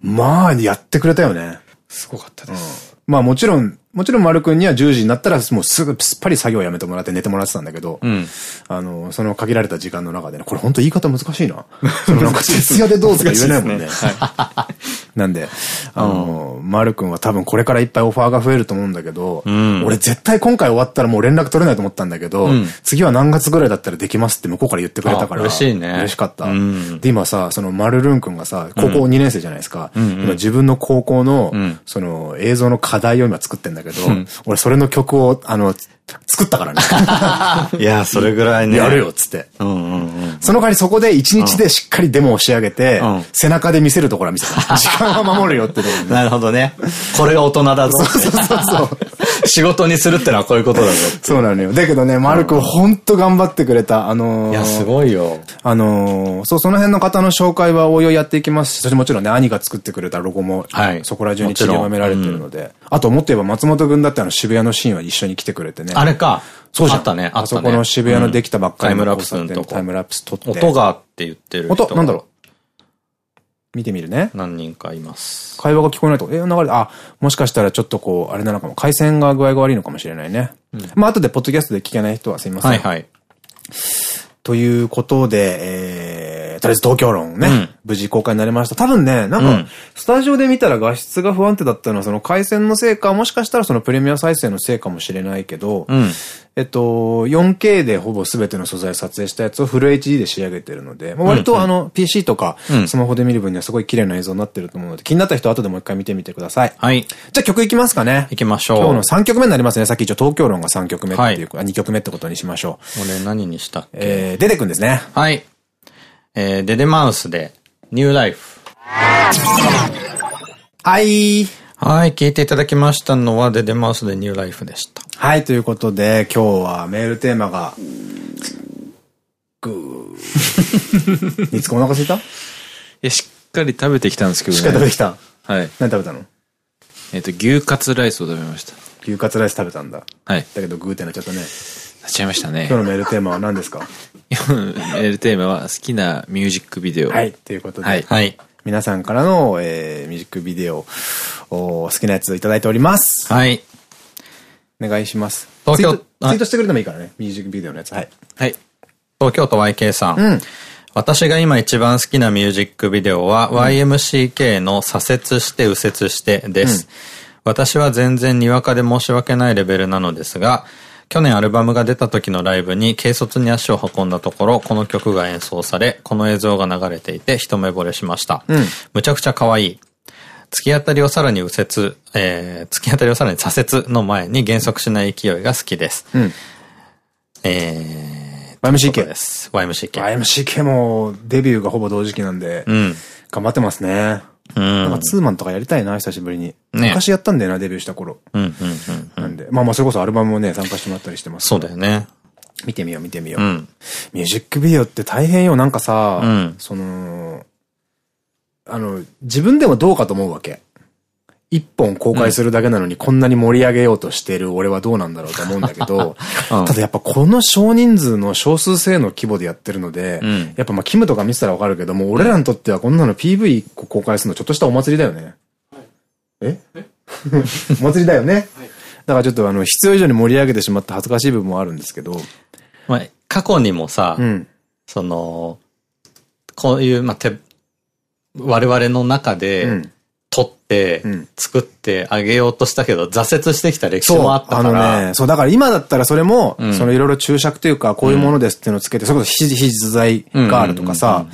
まあ、やってくれたよね。すごかったです。まあもちろん、もちろん丸くんには10時になったらもうすぐすっぱり作業をやめてもらって寝てもらってたんだけど、うん、あの、その限られた時間の中でね、これ本当言い方難しいな。そのなんか徹夜でどうとか言えないもんね。ねはい、なんで、あの、丸くんは多分これからいっぱいオファーが増えると思うんだけど、うん、俺絶対今回終わったらもう連絡取れないと思ったんだけど、うん、次は何月ぐらいだったらできますって向こうから言ってくれたから、嬉しいね。嬉しかった。で、今さ、その丸るんくんがさ、高校2年生じゃないですか。今自分の高校の、その映像の課題を今作ってんだけど、俺それの曲を、あの、作ったからね。いや、それぐらいね。やるよ、つって。その代わりそこで一日でしっかりデモを仕上げて、背中で見せるところは見せた。時間は守るよってなるほどね。これが大人だぞ。そうそうそう。仕事にするってのはこういうことだぞ。そうなのよ。だけどね、マルクほんと頑張ってくれた。あのいや、すごいよ。あのそう、その辺の方の紹介は応用やっていきますし、そしてもちろんね、兄が作ってくれたロゴも、はい、そこら中に散りばめられてるので。あともっと言えば松本君だってあの渋谷のシーンは一緒に来てくれてね。あれか。そうじゃん。あったね。あそこの渋谷のできたばっかりのタイムラプスのタイムラプス撮って。音がって言ってる音、なんだろう。見てみるね。何人かいます。会話が聞こえないと、え、流れで、あ、もしかしたらちょっとこう、あれなのかも。回線が具合が悪いのかもしれないね。うん、まあ、後でポッドキャストで聞けない人はすいません。はいはい。ということで、えー、とりあえず東京論ね、うん、無事公開になりました。多分ね、なんか、スタジオで見たら画質が不安定だったのは、その回線のせいか、もしかしたらそのプレミア再生のせいかもしれないけど、うん、えっと、4K でほぼ全ての素材を撮影したやつをフル HD で仕上げてるので、まあ、割とあの、PC とか、スマホで見る分にはすごい綺麗な映像になってると思うので、気になった人は後でもう一回見てみてください。はい。じゃあ曲いきますかね。いきましょう。今日の3曲目になりますね。さっき一応東京論が3曲目っていう、はい、2曲目ってことにしましょう。俺何にしたっけ？えー、出てくんですね。はい。えー、デデマウスで、ニューライフ。はい。はい、聞いていただきましたのは、デデマウスでニューライフでした。はい、ということで、今日はメールテーマが、グー。いつかお腹すいた？いや、しっかり食べてきたんですけどね。しっかり食べてきた？はい。何食べたの？えっと、牛カツライスを食べました。牛カツライス食べたんだ。はい。だけどグーってなっちゃったね。なっちゃいましたね。今日のメールテーマは何ですか？メールテーマは好きなミュージックビデオ。はい、ということで。はい。はい。皆さんからの、えー、ミュージックビデオを好きなやつをいただいております。はい。お願いします。東京ツイートしてくれてもいいからね。ミュージックビデオのやつ。はい。はい。東京都 YK さん。うん。私が今一番好きなミュージックビデオは、うん、YMCK の左折して右折してです。うん、私は全然にわかで申し訳ないレベルなのですが、去年アルバムが出た時のライブに軽率に足を運んだところ、この曲が演奏され、この映像が流れていて一目惚れしました。うん、むちゃくちゃ可愛い。突き当たりをさらに右折、えー、突き当たりをさらに左折の前に減速しない勢いが好きです。うん、えー、YMCK です。YMCK。YMCK もデビューがほぼ同時期なんで、うん、頑張ってますね。うん。なんかツーマンとかやりたいな、久しぶりに。ね、昔やったんだよな、デビューした頃。うんうんうん。なんで、まあまあそれこそアルバムもね、参加してもらったりしてます。そうだよね。見てみよう見てみよう。うん、ミュージックビデオって大変よ、なんかさ、うん、その、あの、自分でもどうかと思うわけ。一本公開するだけなのにこんなに盛り上げようとしてる俺はどうなんだろうと思うんだけど、うん、ただやっぱこの少人数の少数制の規模でやってるので、うん、やっぱまあキムとか見てたらわかるけども、俺らにとってはこんなの PV 公開するのちょっとしたお祭りだよね。はい、え？お祭りだよね？はい、だからちょっとあの、必要以上に盛り上げてしまった恥ずかしい部分もあるんですけど。まあ、過去にもさ、うん、その、こういう、まあ、て、我々の中で、うん撮って、作ってあげようとしたけど、挫折してきた歴史もあったから。あのね、そう、だから今だったらそれも、そのいろいろ注釈というか、こういうものですっていうのをつけて、それこそ非実在があるとかさ、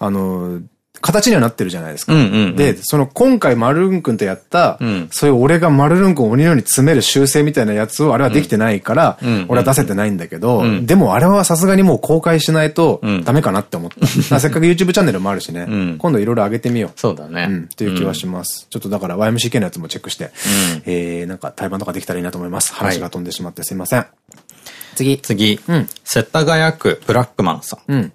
あの、形にはなってるじゃないですか。で、その今回マルルン君とやった、うん、そういう俺がマルルン君を鬼のように詰める修正みたいなやつをあれはできてないから、俺は出せてないんだけど、でもあれはさすがにもう公開しないとダメかなって思った。せっかく YouTube チャンネルもあるしね、うん、今度いろいろ上げてみよう。そうだね。うん、という気はします。ちょっとだから YMCK のやつもチェックして、えー、なんか対バンとかできたらいいなと思います。話が飛んでしまってすいません。次。次。うん。世田谷区ブラックマンさん。うん。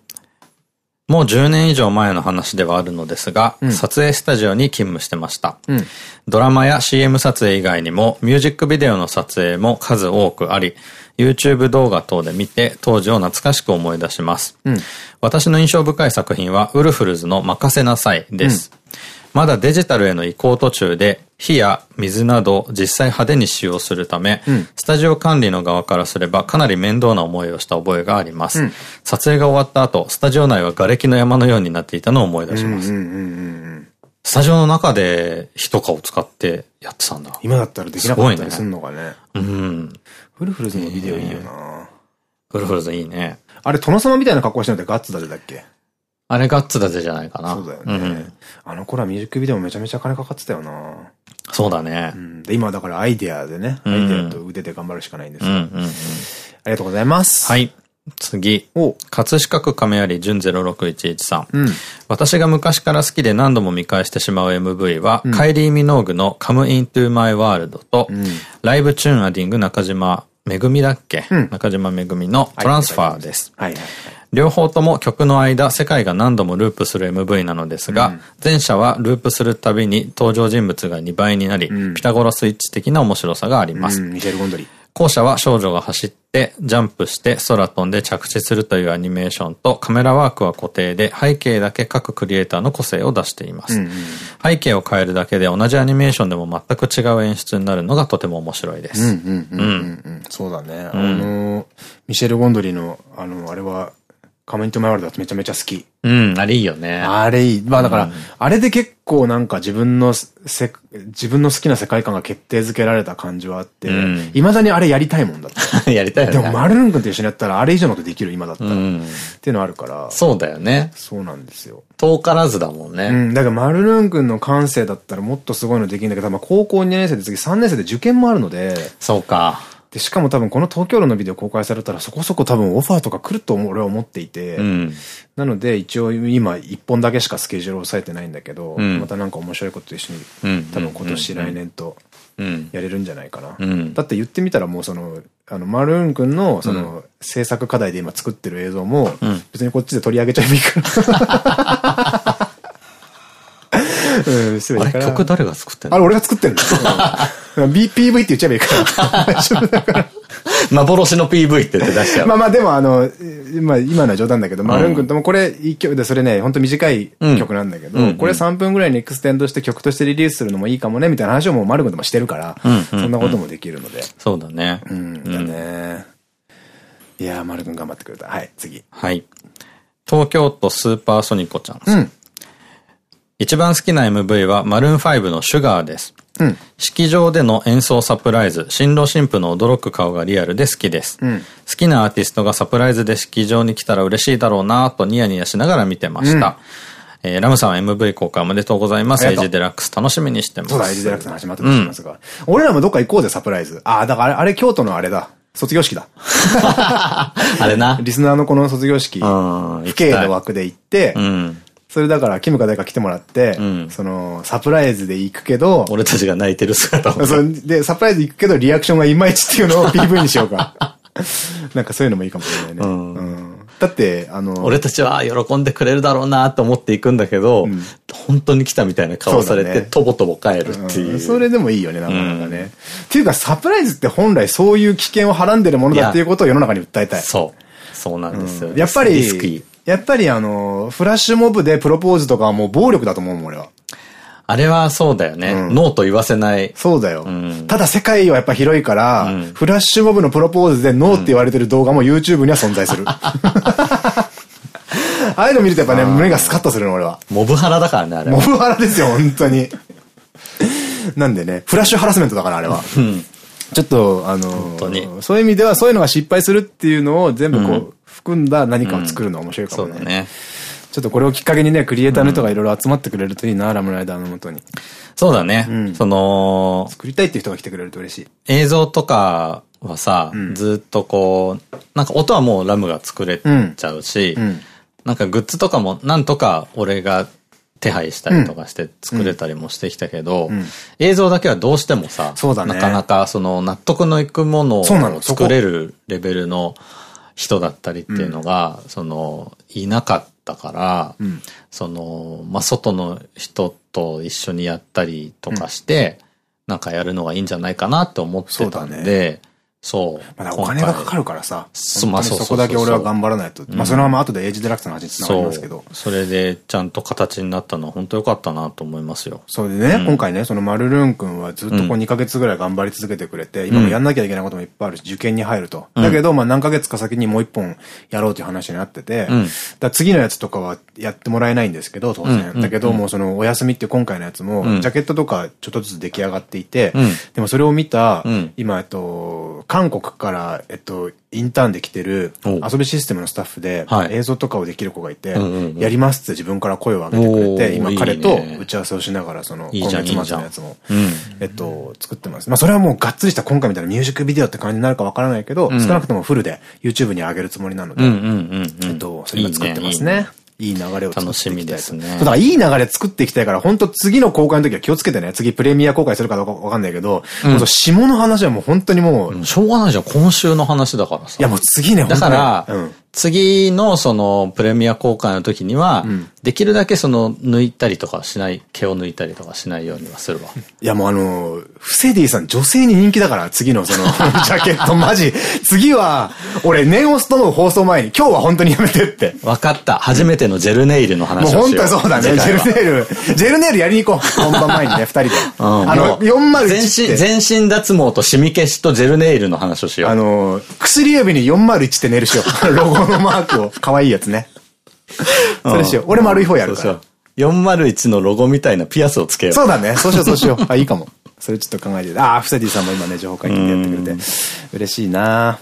もう10年以上前の話ではあるのですが、うん、撮影スタジオに勤務してました。うん、ドラマや CM 撮影以外にも、ミュージックビデオの撮影も数多くあり、YouTube 動画等で見て当時を懐かしく思い出します。うん、私の印象深い作品は、ウルフルズの任せなさいです。まだデジタルへの移行途中で、火や水など実際派手に使用するため、うん、スタジオ管理の側からすればかなり面倒な思いをした覚えがあります。うん、撮影が終わった後、スタジオ内は瓦礫の山のようになっていたのを思い出します。スタジオの中で火とかを使ってやってたんだ。今だったらできなかったりすんのかね。ねうん。フルフルズのビデオいいよなフルフルズいいね。あれ、殿様みたいな格好してるのってガッツだぜだっけ？あれガッツだぜじゃないかな。そうだよね。うん、あの頃はミュージックビデオめちゃめちゃ金かかってたよなそうだね。うん、で、今だからアイデアでね、アイデアと腕で頑張るしかないんですが。ありがとうございます。はい。次。葛飾区亀有純0611さん。うん、私が昔から好きで何度も見返してしまう MV は、うん、カイリー・ミノーグの Come Into My World と、うん、ライブチューンアディング中島めぐみだっけ、中島めぐみのトランスファーです。はいはいはい両方とも曲の間、世界が何度もループする MV なのですが、うん、前者はループするたびに登場人物が2倍になり、うん、ピタゴラスイッチ的な面白さがあります。ミシェル・ゴンドリ。後者は少女が走って、ジャンプして空飛んで着地するというアニメーションとカメラワークは固定で背景だけ各クリエイターの個性を出しています。背景を変えるだけで同じアニメーションでも全く違う演出になるのがとても面白いです。そうだね。あの、ミシェル・ゴンドリの、あの、あれは、カメントマイワールドはめちゃめちゃ好き。うん、あれいいよね。あれいい。まあだから、うん、あれで結構なんか自分のせ、自分の好きな世界観が決定づけられた感じはあって、い、う、ま、ん、だにあれやりたいもんだった。やりたいよね。でもマルルン君と一緒にやったらあれ以上のことできる今だったら。うん、っていうのあるから。そうだよね。そうなんですよ。遠からずだもんね。うん。だからマルルン君の感性だったらもっとすごいのできるんだけど、まあ高校2年生で次3年生で受験もあるので。そうか。で、しかも多分この東京路のビデオ公開されたらそこそこ多分オファーとか来ると俺は思っていて、うん、なので一応今一本だけしかスケジュールを抑えてないんだけど、うん、またなんか面白いことと一緒に、多分今年来年とやれるんじゃないかな。うん、だって言ってみたらもうその、あの、マルーン君のその制作課題で今作ってる映像も、別にこっちで取り上げちゃえばいいから。うん、あれ曲誰が作ってんの？あれ俺が作ってんの ?PV って言っちゃえばいいから。大丈夫だから。幻の PV って言って出しちゃう。まあまあでもあの、まあ今のは冗談だけど、マルン君ともこれ一曲でそれね、ほんと短い曲なんだけど、これ3分ぐらいにエクステンドして曲としてリリースするのもいいかもね、みたいな話をもうマルン君ともしてるから、そんなこともできるので。そうだね。うん、だね。いやー、マル君頑張ってくれた。はい、次。はい。東京都スーパーソニコちゃん。うん。一番好きな MV はマルーン5のシュガーです。うん、式場での演奏サプライズ、新郎新婦の驚く顔がリアルで好きです。うん、好きなアーティストがサプライズで式場に来たら嬉しいだろうなとニヤニヤしながら見てました。うん、えー、ラムさんは MV 公開おめでとうございます。エイジデラックス楽しみにしてます。そうだ、エイジデラックスの始まってますが。俺らもどっか行こうぜ、サプライズ。ああ、だからあれ、京都のあれだ。卒業式だ。あれな。リスナーのこの卒業式、父兄の枠で行って、うん、それだから、キムか誰か来てもらって、うん、その、サプライズで行くけど、俺たちが泣いてる姿を。で、サプライズ行くけど、リアクションがいまいちっていうのを PV にしようか。なんかそういうのもいいかもしれないね。うん、うんだって、あの、俺たちは喜んでくれるだろうなと思っていくんだけど、うん、本当に来たみたいな顔されて、とぼとぼ帰るっていう、うん、それでもいいよね、なかなかね。っていうか、サプライズって本来そういう危険をはらんでるものだっていうことを世の中に訴えたい。そう。そうなんですよ。やっぱり、やっぱりあの、フラッシュモブでプロポーズとかはもう暴力だと思うもん、俺は。あれはそうだよね。うん、ノーと言わせない。そうだよ。うん、ただ世界はやっぱ広いから、うん、フラッシュモブのプロポーズでノーって言われてる動画も YouTube には存在する。ああいうの見るとやっぱね、胸がスカッとするの、俺は。モブハラだからね、あれモブハラですよ、本当に。なんでね、フラッシュハラスメントだから、あれは。ちょっと、あのそういう意味ではそういうのが失敗するっていうのを全部こう、含んだ何かを作るの面白いかもね。そうだね。ちょっとこれをきっかけにね、クリエイターの人がいろいろ集まってくれるといいな、ラムライダーのもとに。そうだね。うん、その、作りたいっていう人が来てくれると嬉しい。映像とかはさ、うん、ずっとこう、なんか音はもうラムが作れちゃうし、うん、なんかグッズとかもなんとか俺が手配したりとかして作れたりもしてきたけど、映像だけはどうしてもさ、ね、なかなかその納得のいくものを作れるレベルの人だったりっていうのが、その、いなかったから、うん、その、まあ、外の人と一緒にやったりとかして、うん、なんかやるのがいいんじゃないかなって思ってたんで、そう。まだお金がかかるからさ。そこだけ俺は頑張らないと。まあそのまま後でエイジデラックスの話につながりますけど。それでちゃんと形になったのは本当良かったなと思いますよ。そうでね、今回ね、そのマルルーン君はずっとこう2ヶ月ぐらい頑張り続けてくれて、今もやんなきゃいけないこともいっぱいあるし、受験に入ると。だけど、まあ何ヶ月か先にもう一本やろうという話になってて、だ次のやつとかはやってもらえないんですけど、当然。だけど、もうそのお休みって今回のやつも、ジャケットとかちょっとずつ出来上がっていて、でもそれを見た、今、えっと、韓国からえっと、インターンで来てる遊びシステムのスタッフで、映像とかをできる子がいて、やりますって自分から声を上げてくれて、今彼と打ち合わせをしながら、その、今月末のやつも、えっと、作ってます。まあそれはもうがっつりした今回みたいなミュージックビデオって感じになるかわからないけど、少なくともフルで YouTube に上げるつもりなので、えっと、それが作ってますね。いい流れを楽しみですね。だからいい流れ作っていきたいから、本当次の公開の時は気をつけてね。次プレミア公開するかどうかわかんないけど、うん、下の話はもう本当にもう、しょうがないじゃん。今週の話だからさ。いやもう次ね、だから、うん、次のそのプレミア公開の時には、うん、できるだけその抜いたりとかしない、毛を抜いたりとかしないようにはするわ。いやもうあの、フセディさん女性に人気だから、次のその、ジャケットマジ。次は、俺ネオストの放送前に、今日は本当にやめてって。分かった。初めてのジェルネイルの話をしよう。もう本当そうだね。ジェルネイル。ジェルネイルやりに行こう。本番前にね、二人で。うん、あの、401全身、全身脱毛とシミ消しとジェルネイルの話をしよう。あの、薬指に401ってネイルしよう。ロ ゴのマークを。可愛いやつね。それしよう。俺丸い方やるから。401のロゴみたいなピアスをつけよう。そうだね。そうしよう、そうしよう。あ、いいかも。それちょっと考えて。ああ、フセディさんも今ね、情報解禁でやってくれて。嬉しいな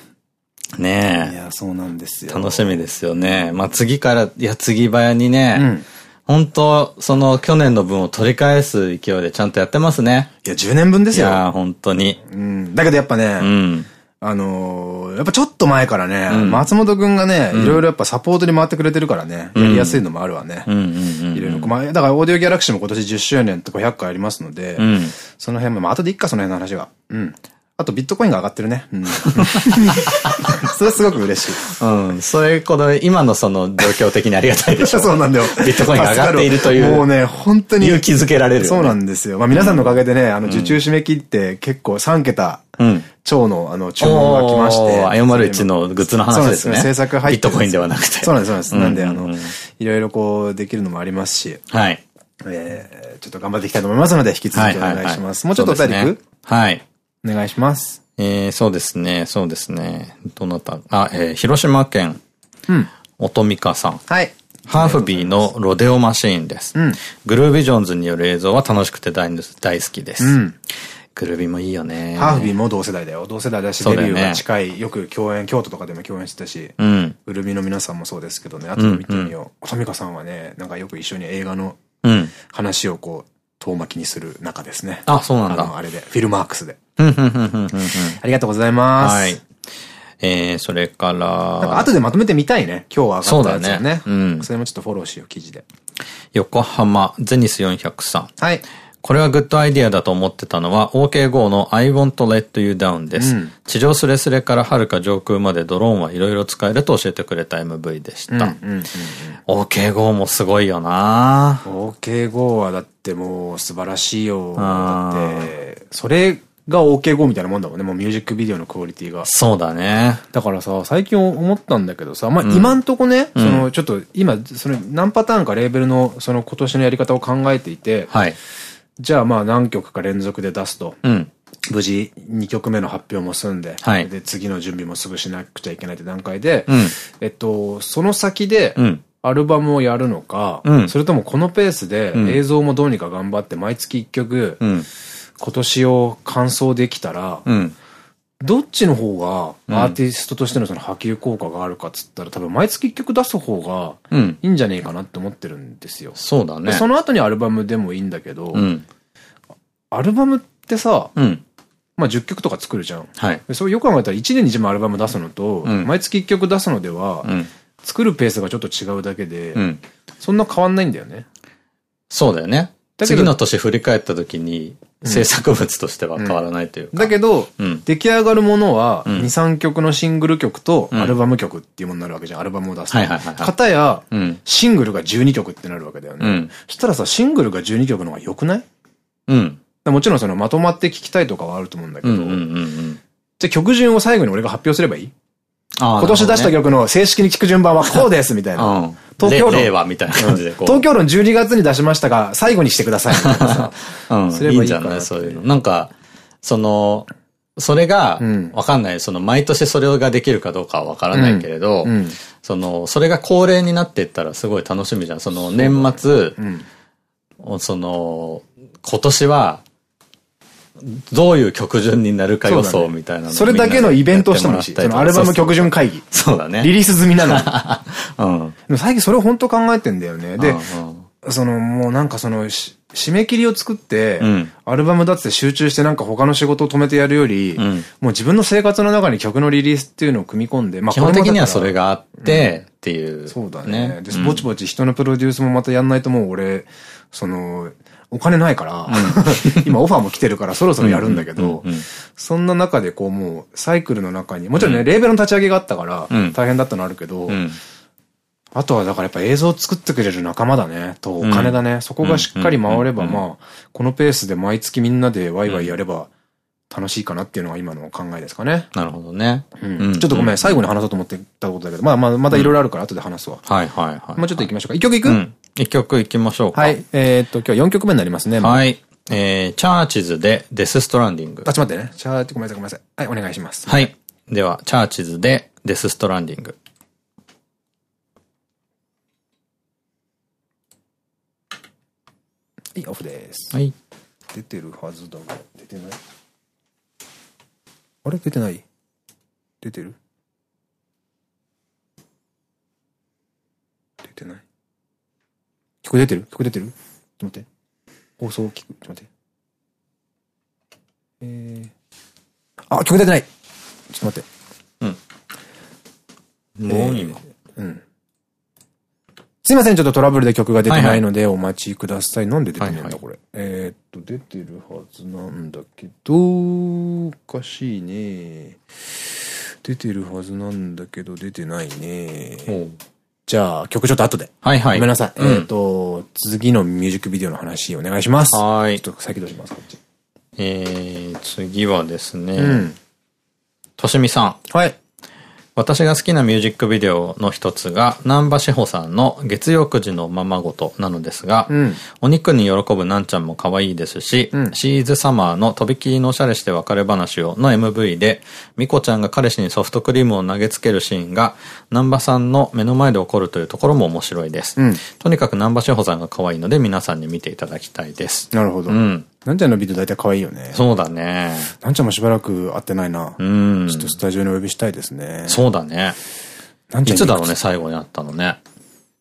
ねえ。いや、そうなんですよ。楽しみですよね。まあ次から、いや、次早にね、うん、本当その去年の分を取り返す勢いでちゃんとやってますね。いや、10年分ですよ。いや、本当に。うん。だけどやっぱね、うん、あのー、やっぱちょっと前からね、うん、松本くんがね、いろいろやっぱサポートに回ってくれてるからね、やりやすいのもあるわね。いろいろ。まあ、だからオーディオギャラクシーも今年10周年と500回ありますので、うん、その辺も、まあ後でいっか、その辺の話は。うん。あとビットコインが上がってるね。うん。それすごく嬉しい。うん。それこの今のその状況的にありがたいでしょ。そうなんだよ。ビットコインが上がっているという。もうね、本当に。勇気づけられる、そうなんですよ。まあ皆さんのおかげでね、あの受注締め切って結構3桁、超のあの注文が来まして。401のグッズの話ですね。制作入って。ビットコインではなくて。そうなんです、そうなんです。なんで、あの、いろいろこうできるのもありますし。はい。えー、ちょっと頑張っていきたいと思いますので、引き続きお願いします。もうちょっとお便りいく？はい。お願いします。えー、そうですね、そうですね。どなた？あ、えー、広島県、うん。音美香さん。はい。ハーフビーのロデオマシーンです。うん、グルービジョンズによる映像は楽しくて大好きです。うん、グルービーもいいよね。ハーフビーも同世代だよ。同世代だし、デビューが近い、よく共演、京都とかでも共演してたし、うん、グルービーの皆さんもそうですけどね、後で見てみよう。トミカさんはね、なんかよく一緒に映画の話をこう、遠巻きにする中ですね。あ、そうなんだ。あれで、フィルマークスで。ありがとうございます。はい。えー、それから。後でまとめてみたいね。今日は上がったやつをね。ね。うん。それもちょっとフォローしよう、記事で。横浜、ゼニス403。はい。これはグッドアイディアだと思ってたのは OK5 の I want to let you down です。うん、地上スレスレから遥か上空までドローンはいろいろ使えると教えてくれた MV でした。OK5 もすごいよな OK5 はだってもう素晴らしいよ。だって、それが OK5 みたいなもんだもんね。もうミュージックビデオのクオリティが。そうだね。だからさ、最近思ったんだけどさ、まあ今んとこね、うん、そのちょっと今、その何パターンかレーベルのその今年のやり方を考えていて、はい。じゃあまあ何曲か連続で出すと。うん。無事2曲目の発表も済んで、はい、で次の準備もすぐしなくちゃいけないって段階で、うん、えっと、その先で、アルバムをやるのか、うん、それともこのペースで映像もどうにか頑張って毎月1曲、うん、今年を完走できたら、どっちの方がアーティストとしてのその波及効果があるかっつったら、多分毎月1曲出す方がいいんじゃねえかなって思ってるんですよ。そうだね。その後にアルバムでもいいんだけど、アルバムってさ、まあ10曲とか作るじゃん。はい。そうよく考えたら1年に1枚アルバム出すのと、毎月1曲出すのでは、作るペースがちょっと違うだけで、そんな変わんないんだよね。そうだよね。次の年振り返った時に、制作物としては変わらないというか。だけど、出来上がるものは、2、3曲のシングル曲とアルバム曲っていうものになるわけじゃん、アルバムを出すと。かたや、シングルが12曲ってなるわけだよね。そしたらさ、シングルが12曲の方が良くない？うん。もちろんそのまとまって聴きたいとかはあると思うんだけど、じゃあ曲順を最後に俺が発表すればいい？今年出した曲の正式に聴く順番はこうですみたいな。東京論。令和みたいな感じで東京論12月に出しましたが、最後にしてくださいうん。すればいいんじゃない？そういうの。なんか、その、それが、わかんない。その、毎年それができるかどうかはわからないけれど、その、それが恒例になっていったらすごい楽しみじゃん。その、年末、その、今年は、どういう曲順になるか予想みたいなそ,、それだけのイベントをしてもいいし、そのアルバム曲順会議。そうだね。リリース済みなのに。うん。最近それを本当考えてんだよね。で、そのもうなんかその、締め切りを作って、うん、アルバムだって集中してなんか他の仕事を止めてやるより、うん、もう自分の生活の中に曲のリリースっていうのを組み込んで、まあ基本的にはそれがあって、っていう、そうだね。で、ぼちぼち人のプロデュースもまたやんないともう俺、その、お金ないから、今オファーも来てるからそろそろやるんだけど、そんな中でこうもうサイクルの中に、もちろんね、レーベルの立ち上げがあったから大変だったのあるけど、あとはだからやっぱ映像を作ってくれる仲間だね、とお金だね。そこがしっかり回ればまあ、このペースで毎月みんなでワイワイやれば、楽しいかなっていうのが今の考えですかね。なるほどね。うん。ちょっとごめん、最後に話そうと思ってたことだけど、まあまあ、またいろいろあるから後で話すわ。はいはいはい。もうちょっと行きましょうか。一曲いく？うん。一曲いきましょうか。はい。えっと、今日は4曲目になりますね。はい。えー、チャーチズでデスストランディング。あ、ちょっと待ってね。チャーチ、ごめんなさいごめんなさい。はい、お願いします。はい。では、チャーチズでデスストランディング。はい、オフです。はい。出てるはずだが、出てない？あれ？出てない？出てる？出てない？曲出てる？曲出てる？ちょっと待って。放送を聞く。ちょっと待って。えー、あ、曲出てないちょっと待って。うん。もう今。うん。すいません、ちょっとトラブルで曲が出てないのでお待ちください。なんで出てないんだ、これ？えっと、出てるはずなんだけど、おかしいね。出てるはずなんだけど、出てないね。じゃあ、曲ちょっと後で。はいはい。ごめんなさい。えっと、次のミュージックビデオの話お願いします。はい。ちょっと先どうします、こっち。えー、次はですね、うん。としみさん。はい。私が好きなミュージックビデオの一つが、南波志保さんの月曜9時のままごとなのですが、うん、お肉に喜ぶなんちゃんも可愛いですし、うん、シーズサマーのとびきりのおしゃれして別れ話をの MV で、ミコちゃんが彼氏にソフトクリームを投げつけるシーンが、南波さんの目の前で起こるというところも面白いです。うん、とにかく南波志保さんが可愛いので皆さんに見ていただきたいです。なるほど。うん。なんちゃんのビデオ大体可愛いよね。そうだね。なんちゃんもしばらく会ってないな。うん。ちょっとスタジオにお呼びしたいですね。そうだね。いつだろうね、最後に会ったのね。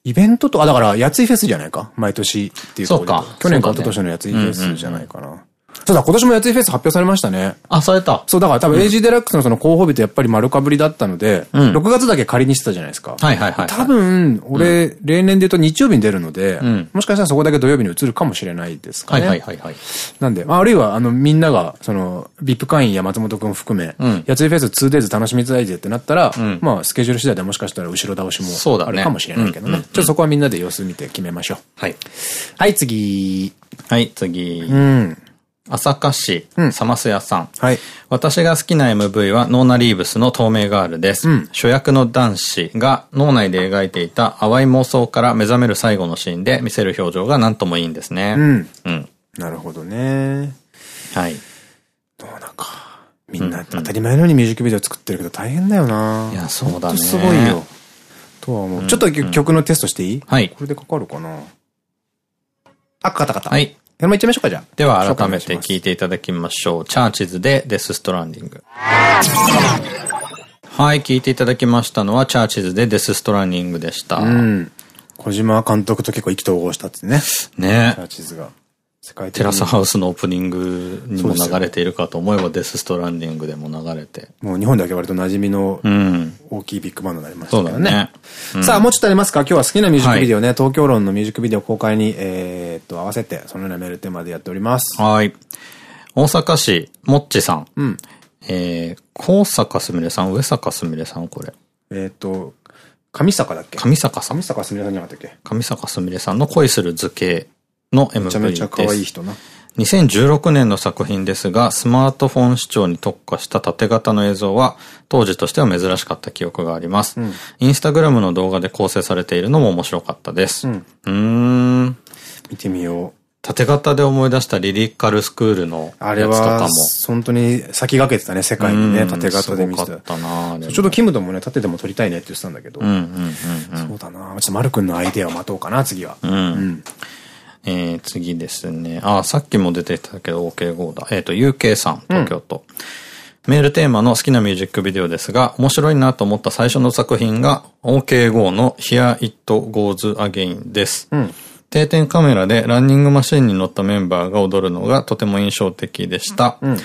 イベントと、あ、だから、やついフェスじゃないか？毎年っていうそうか。去年か一昨年のやついフェスじゃないかな。そうだ、今年もやついフェス発表されましたね。あ、された。そう、だから多分、エイジデラックスのその広報日とやっぱり丸かぶりだったので、うん、6月だけ仮にしてたじゃないですか。はいはいはい。多分、俺、うん、例年で言うと日曜日に出るので、うん、もしかしたらそこだけ土曜日に移るかもしれないですかね。はいはいはい、はい。なんで、まあ、あるいは、あの、みんなが、その、VIP 会員や松本くん含め、やついフェス 2days 楽しみたいぜってなったら、まあ、スケジュール次第でもしかしたら後ろ倒しもあるかもしれないけどね。ちょっとそこはみんなで様子見て決めましょう。はい。はい、次。はい、次。うん。朝霞市、うん、サマス屋さん。はい。私が好きな MV はノーナリーブスの透明ガールです。うん、主役の男子が脳内で描いていた淡い妄想から目覚める最後のシーンで見せる表情が何ともいいんですね。うん。うん。なるほどね。はい。どうなんか、みんな当たり前のようにミュージックビデオ作ってるけど大変だよな。いや、そうだね。すごいよ。とは思う。ちょっと曲のテストしていい？はい。これでかかるかな？あ、かかったかった。はい。これも行っちゃいましょうか、じゃあ。では、改めて聞いていただきましょう。チャーチズでデスストランディング。はい、聞いていただきましたのは、チャーチズでデスストランディングでした。うん。小島監督と結構意気投合したってね。ねチャーチズが。世界テラスハウスのオープニングにも流れているかと思えばデスストランディングでも流れて。もう日本では割と馴染みの大きいビッグバンドになりましたからね。ねうん、さあ、もうちょっとありますか？今日は好きなミュージックビデオね、はい、東京論のミュージックビデオ公開に、えー、っと、合わせて、そのようなメールテーマでやっております。はい。大阪市、もっちさん。うん。えー、高坂すみれさん、上坂すみれさん、これ。えっと、上坂だっけ？上坂さん。上坂すみれさんじゃなかったっけ？上坂すみれさんの恋する図形の MV です。めちゃめちゃ可愛い人な。2016年の作品ですが、スマートフォン視聴に特化した縦型の映像は、当時としては珍しかった記憶があります。うん、インスタグラムの動画で構成されているのも面白かったです。うん。うーん見てみよう。縦型で思い出したリリカルスクールのやつとかも。本当に先駆けてたね、世界にね、縦型で見せた。たなちょっとキムともね、縦でも撮りたいねって言ってたんだけど。そうだなちょっとマル君のアイデアを待とうかな、次は。うん。うんえー、次ですね。あ、さっきも出てたけど OK5 だ。えっ、ー、と、UK さん、東京都。うん、メールテーマの好きなミュージックビデオですが、面白いなと思った最初の作品が OK5 の Here It Goes Again です。うん、定点カメラでランニングマシンに乗ったメンバーが踊るのがとても印象的でした。うん、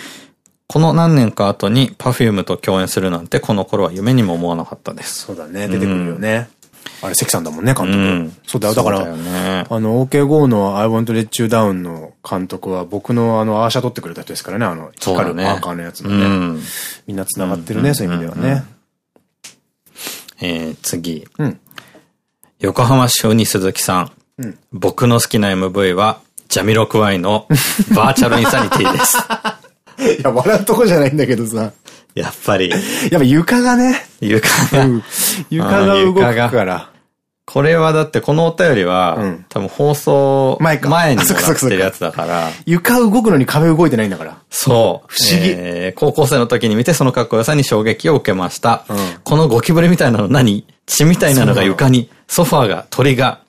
この何年か後に Perfume と共演するなんてこの頃は夢にも思わなかったです。そうだね、出てくるよね。あれ、関さんだもんね、監督。うん、そうだよ。だから、ね、あの、OK5 の I Want Let You Down の監督は僕のあの、アーシャ撮ってくれた人ですからね、あの、光るパーカーのやつのね。うん、みんな繋がってるね、そういう意味ではね。えー、次。うん、横浜市に鈴木さん。うん、僕の好きな MV は、ジャミロクワイのバーチャルインサニティです。いや、笑うとこじゃないんだけどさ。やっぱり。やっぱ床がね。床が。うん、床が動くから。これはだってこのお便りは、うん、多分放送前にもらってるやつだから。床動くのに壁動いてないんだから。そう。不思議、えー。高校生の時に見てそのかっこよさに衝撃を受けました。うん、このゴキブリみたいなの何？血みたいなのが床に、ソファーが、鳥が。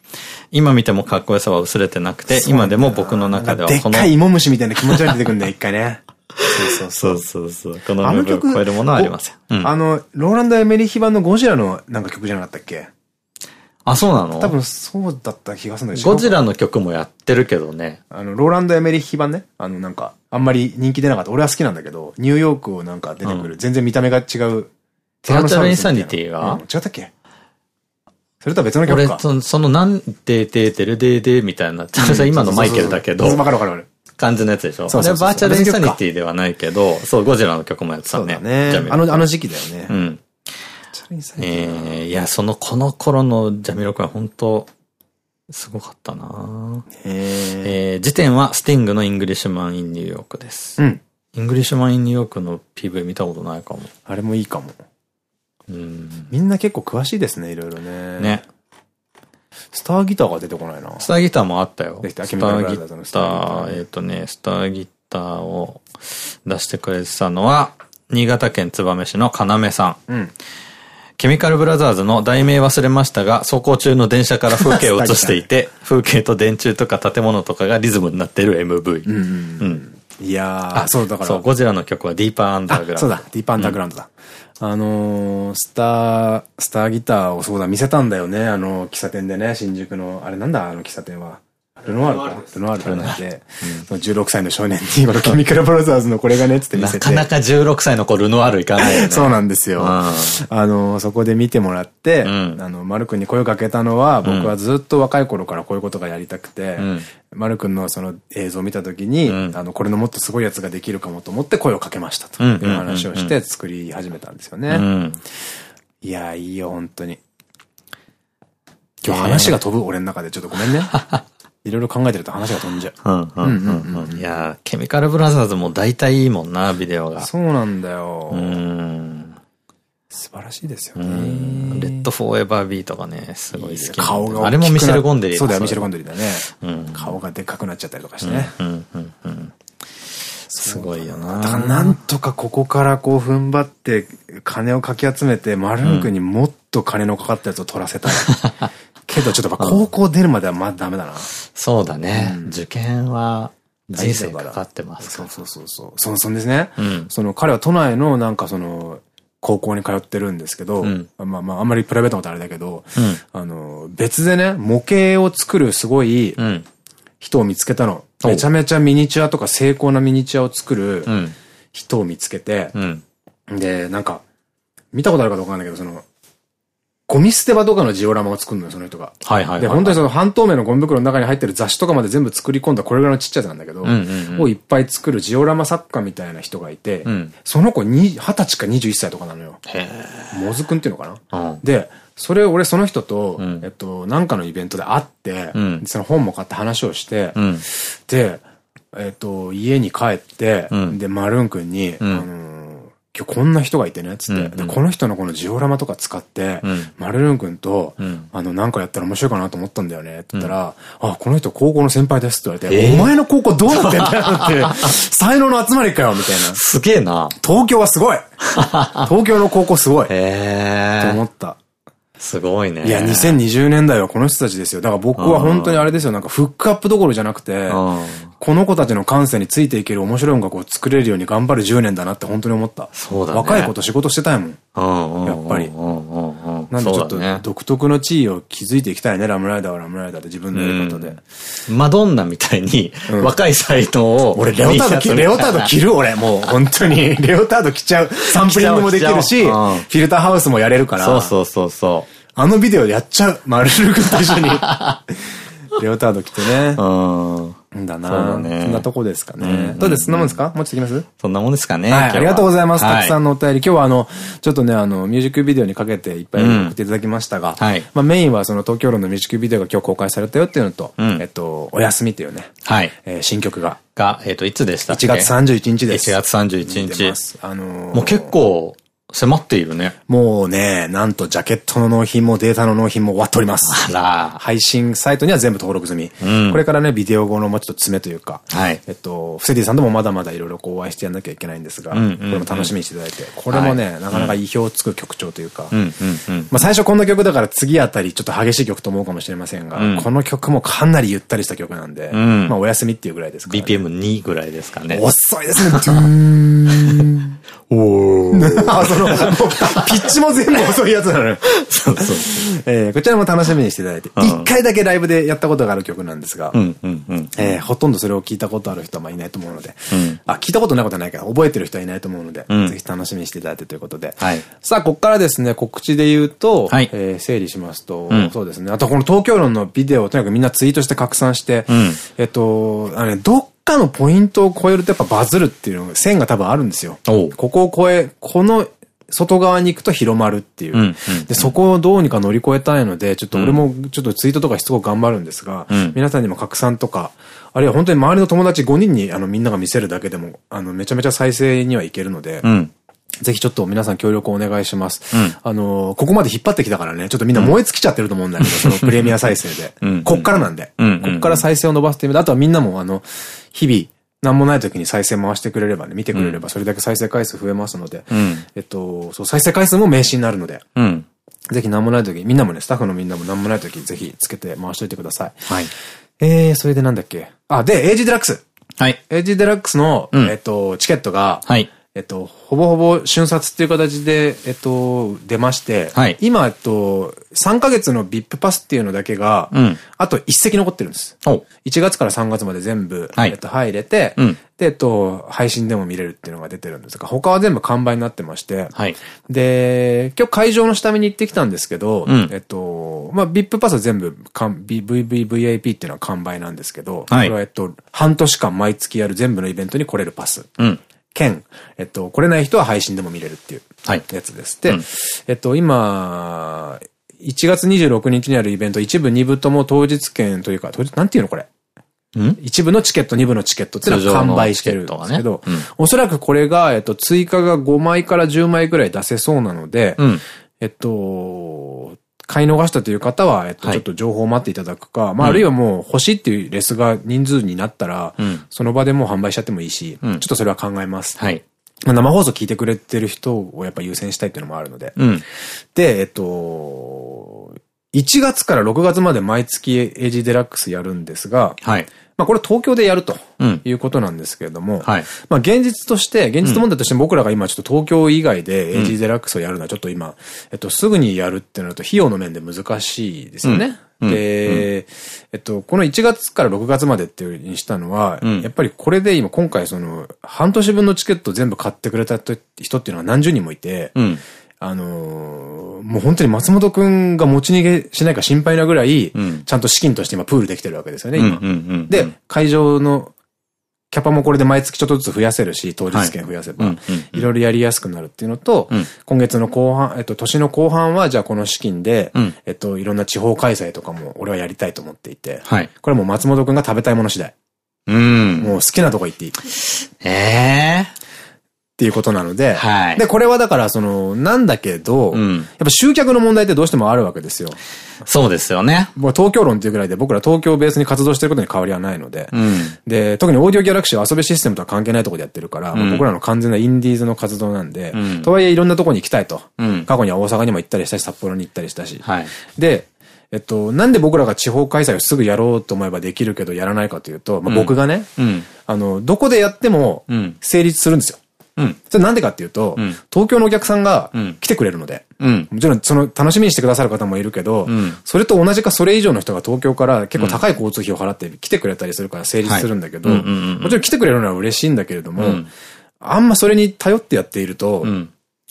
今見てもかっこよさは薄れてなくて、今でも僕の中ではこの。でっかい芋虫みたいな気持ち悪い出てくるんだよ、一回ね。そうそうそうそう。この部分を超えるものはありません。あの、ローランド・エメリヒ版のゴジラのなんか曲じゃなかったっけ？あ、そうなの？多分そうだった気がするんだけど。ゴジラの曲もやってるけどね。あの、ローランド・エメリヒ版ね？あの、なんか、あんまり人気出なかった。俺は好きなんだけど、ニューヨークをなんか出てくる。全然見た目が違う。テラノサウルインサニティが、違ったっけ？それとは別の曲か。俺、その、そのなんでててるででみたいな。今のマイケルだけど。わかるわかるわかる。感じのやつでしょ？そうそうバーチャルインサニティではないけど、そう、ゴジラの曲もやってたね。ね。あの、あの時期だよね。うん。えー、いや、その、この頃のジャミロクは本当すごかったなえー、時点はスティングのイングリッシュマン・イン・ニューヨークです。うん。イングリッシュマン・イン・ニューヨークの PV 見たことないかも。あれもいいかも。みんな結構詳しいですね、いろいろね。ね。スターギターが出てこないな。スターギターもあったよ。スターギター、えっとね、スターギターを出してくれてたのは、新潟県燕市の要さん。うん。ケミカルブラザーズの題名忘れましたが、走行中の電車から風景を映していて、風景と電柱とか建物とかがリズムになっている MV。うん。うんいやー、そうだから。そう、ゴジラの曲はディーパーアンダーグラウンド。そうだ、ディーパーアンダーグラウンドだ。うん、あのー、スター、スターギターをそうだ、見せたんだよね、あの、喫茶店でね、新宿の、あれなんだ、あの喫茶店は。ルノワールか。ルノワールなんで、16歳の少年に、このケミカルブラザーズのこれがね、つって見せて。なかなか16歳の子ルノワール行かないよね。そうなんですよ。あの、そこで見てもらって、あの、マル君に声をかけたのは、僕はずっと若い頃からこういうことがやりたくて、マル君のその映像を見たときに、あの、これのもっとすごいやつができるかもと思って声をかけましたという話をして作り始めたんですよね。いや、いいよ、本当に。今日話が飛ぶ、俺の中で。ちょっとごめんね。いろいろ考えてると話が飛んじゃう。いやケミカルブラザーズも大体いいもんな、ビデオが。そうなんだよ。うん。素晴らしいですよね。レッドフォーエバービーとかね、すごい好き。顔があれもミシェル・ゴンデリそうだよ、ミシェル・ゴンデリだね。顔がでっかくなっちゃったりとかしてね。すごいよな。だからなんとかここからこう踏ん張って金をかき集めて、マルンクにもっと金のかかったやつを取らせたい。けどちょっと 高校出るまではまだダメだな。そうだね。受験は人生かかってますそうそうそうそう。そそんですね。その彼は都内のなんかその、高校に通ってるんですけど、まあまああんまりプライベートのことあれだけど、あの、別でね、模型を作るすごい人を見つけたの。めちゃめちゃミニチュアとか精巧なミニチュアを作る人を見つけて、で、なんか、見たことあるかどうかわかんないけど、その、ゴミ捨て場とかのジオラマを作るのよ、その人が。はいはい。で、本当にその半透明のゴミ袋の中に入ってる雑誌とかまで全部作り込んだこれぐらいのちっちゃいやつなんだけど、をいっぱい作るジオラマ作家みたいな人がいて、うん、その子に、二十歳か21歳とかなのよ。へモズくんっていうのかな、うん、で、それ俺その人と、うん、えっと、なんかのイベントで会って、その本も買って話をして、で、えっと、家に帰って、で、マルーン君に、あの今日こんな人がいてね、つって。で、この人のこのジオラマとか使って、マルルン君と、あの、なんかやったら面白いかなと思ったんだよね、って言ったら、あ、この人高校の先輩ですって言われて、お前の高校どうなってんだよって、才能の集まりかよ、みたいな。すげえな。東京はすごい 東京の高校すごいへと思った。すごいね。いや、2020年代はこの人たちですよ。だから僕は本当にあれですよ。なんかフックアップどころじゃなくて、この子たちの感性についていける面白い音楽を作れるように頑張る10年だなって本当に思った。そうだね。若い子と仕事してたいもん。やっぱり。なんでちょっと独特の地位を築いていきたいね。ラムライダーはラムライダーで自分のやり方で。マドンナみたいに若いサイトを。俺レオタード着る、レオタード着る俺もう本当に。レオタード着ちゃう。サンプリングもできるし、フィルターハウスもやれるから。そうそうそうそう。あのビデオやっちゃう。マルル君と一緒に。レオタード着てね。うん。だなそんなとこですかね。どうです？そんなもんですか？もうちょっといきます？そんなもんですかね。はい。ありがとうございます。たくさんのお便り。今日はあの、ちょっとね、あの、ミュージックビデオにかけていっぱい送っていただきましたが、はい。まあメインはその東京論のミュージックビデオが今日公開されたよっていうのと、えっと、お休みっていうね。はい。え新曲が。が、えっと、いつでしたっけ ?1 月31日です。1月31日。あのもう結構、迫っているね。もうね、なんとジャケットの納品もデータの納品も終わっております。あら。配信サイトには全部登録済み。うん、これからね、ビデオ後のもうちょっと詰めというか、はい。えっと、フセディさんともまだまだいろいろこうお会いしてやんなきゃいけないんですが、これも楽しみにしていただいて、これもね、はい、なかなか意表をつく曲調というか、まあ最初こんな曲だから次あたりちょっと激しい曲と思うかもしれませんが、うん、この曲もかなりゆったりした曲なんで、うん、まあお休みっていうぐらいですから、ね。BPM2 ぐらいですかね。遅いですね。おー。あ、その、ピッチも全部遅いやつなのよ。そうそう。えー、こちらも楽しみにしていただいて、一回だけライブでやったことがある曲なんですが、えほとんどそれを聞いたことある人はいないと思うので、あ、聞いたことないことはないけど、覚えてる人はいないと思うので、ぜひ楽しみにしていただいてということで。さあ、ここからですね、告知で言うと、え整理しますと、そうですね。あとこの東京論のビデオをとにかくみんなツイートして拡散して、えっと、あのね、どっかのポイントを超えるとやっぱバズるっていうの線が多分あるんですよ。ここを超え、この外側に行くと広まるっていう。で、そこをどうにか乗り越えたいので、ちょっと俺もちょっとツイートとかしつこく頑張るんですが、うん、皆さんにも拡散とか、あるいは本当に周りの友達5人にあのみんなが見せるだけでも、あの、めちゃめちゃ再生にはいけるので、うんぜひちょっと皆さん協力をお願いします。うん、あのー、ここまで引っ張ってきたからね、ちょっとみんな燃え尽きちゃってると思うんだけど、そのプレミア再生で。こっからなんで。こっから再生を伸ばすっていう意味で、あとはみんなもあの、日々、なんもない時に再生回してくれればね、見てくれればそれだけ再生回数増えますので、うん、えっと、そう、再生回数も名刺になるので、うん、ぜひなんもない時、みんなもね、スタッフのみんなもなんもない時、ぜひつけて回しといてください。はい。えー、それでなんだっけ？あ、で、エイジデラックス。はい。エイジデラックスの、うん、えっと、チケットが、はい。えっと、ほぼほぼ瞬殺っていう形で、えっと、出まして、はい、今、えっと、3ヶ月の VIP パスっていうのだけが、うん、あと一席残ってるんです。1月から3月まで全部、はい、えっと、入れて、うん、で、えっと、配信でも見れるっていうのが出てるんです。が、他は全部完売になってまして、はい、で、今日会場の下見に行ってきたんですけど、うん、えっと、まあ、VIP パスは全部、VVVIP っていうのは完売なんですけど、はい、これはえっと、半年間毎月やる全部のイベントに来れるパス。うん兼、えっと、来れない人は配信でも見れるっていうやつです。はい、で、うん、えっと、今、1月26日にあるイベント、一部二部とも当日券というか、当日、なんていうのこれ？一部のチケット、二部のチケットっていうのは完売してるんですけど、ね。うん、おそらくこれが、えっと、追加が5枚から10枚くらい出せそうなので、うん、えっと、買い逃したという方は、えっと、ちょっと情報を待っていただくか、はい、まあ、あるいはもう欲しいっていうレスが人数になったら、うん、その場でもう販売しちゃってもいいし、うん、ちょっとそれは考えます。はい。生放送聞いてくれてる人をやっぱ優先したいっていうのもあるので。うん、で、えっと、1月から6月まで毎月エイジデラックスやるんですが、はい。まあこれ東京でやるということなんですけれども、うんはい、まあ現実として、現実問題として僕らが今ちょっと東京以外で AG デラックスをやるのはちょっと今、えっと、すぐにやるってなると費用の面で難しいですよね。うん、で、うん、えっと、この1月から6月までっていうにしたのは、やっぱりこれで今今回その、半年分のチケット全部買ってくれた人っていうのは何十人もいて、あのー、もう本当に松本くんが持ち逃げしないか心配なぐらい、うん、ちゃんと資金として今プールできてるわけですよね、今。で、会場のキャパもこれで毎月ちょっとずつ増やせるし、当日券増やせば、いろいろやりやすくなるっていうのと、うん、今月の後半、えっと、年の後半は、じゃあこの資金で、うん、えっと、いろんな地方開催とかも俺はやりたいと思っていて、はい、これも松本くんが食べたいもの次第。うん。もう好きなとこ行っていい。ええーっていうことなので、はい、で、これはだから、その、なんだけど、うん、やっぱ集客の問題ってどうしてもあるわけですよ。そうですよね。もう東京論っていうぐらいで僕ら東京をベースに活動してることに変わりはないので、うん、で、特にオーディオギャラクシーは遊びシステムとは関係ないところでやってるから、うん、僕らの完全なインディーズの活動なんで、とはいえいろんなところに行きたいと。過去には大阪にも行ったりしたし、札幌に行ったりしたし。はい、で、えっと、なんで僕らが地方開催をすぐやろうと思えばできるけどやらないかというと、まあ、僕がね、あの、どこでやっても成立するんですよ。うん。それなんでかっていうと、うん、東京のお客さんが来てくれるので、うん、もちろんその楽しみにしてくださる方もいるけど、うん、それと同じかそれ以上の人が東京から結構高い交通費を払って来てくれたりするから成立するんだけど、もちろん来てくれるのは嬉しいんだけれども、あんまそれに頼ってやっていると、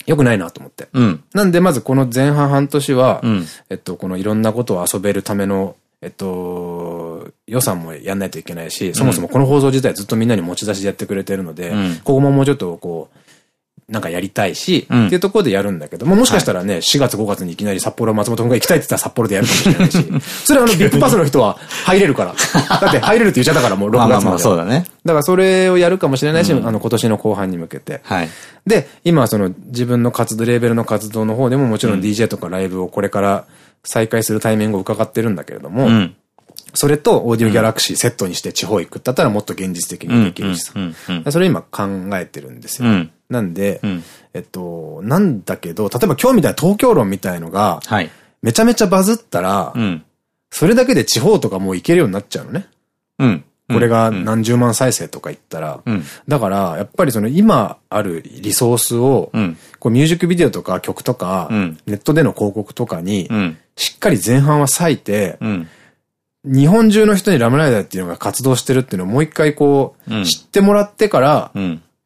良くないなと思って。なんでまずこの前半半年は、えっと、このいろんなことを遊べるためのえっと、予算もやんないといけないし、そもそもこの放送自体ずっとみんなに持ち出しでやってくれてるので、うん、ここももうちょっとこう、なんかやりたいし、うん、っていうところでやるんだけども、もしかしたらね、はい、4月5月にいきなり札幌松本君が行きたいって言ったら札幌でやるかもしれないし、それはあの、ビップパスの人は入れるから。だって入れるって言っちゃったからもう6月まで。まあそうだね。だからそれをやるかもしれないし、うん、あの、今年の後半に向けて。はい。で、今その自分の活動、レーベルの活動の方でももちろん DJ とかライブをこれから再開するタイミングを伺ってるんだけれども、うんそれとオーディオギャラクシーセットにして地方行くだったらもっと現実的にできるしさ。それ今考えてるんですよ。うん、なんで、うん、えっと、なんだけど、例えば今日みたいな東京論みたいのが、はい、めちゃめちゃバズったら、うん、それだけで地方とかもう行けるようになっちゃうのね。うん。これが何十万再生とか言ったら、うん、だから、やっぱりその今あるリソースを、うん、こうミュージックビデオとか曲とか、うん、ネットでの広告とかに、しっかり前半は割いて、日本中の人にラムライダーっていうのが活動してるっていうのをもう一回こう、知ってもらってから、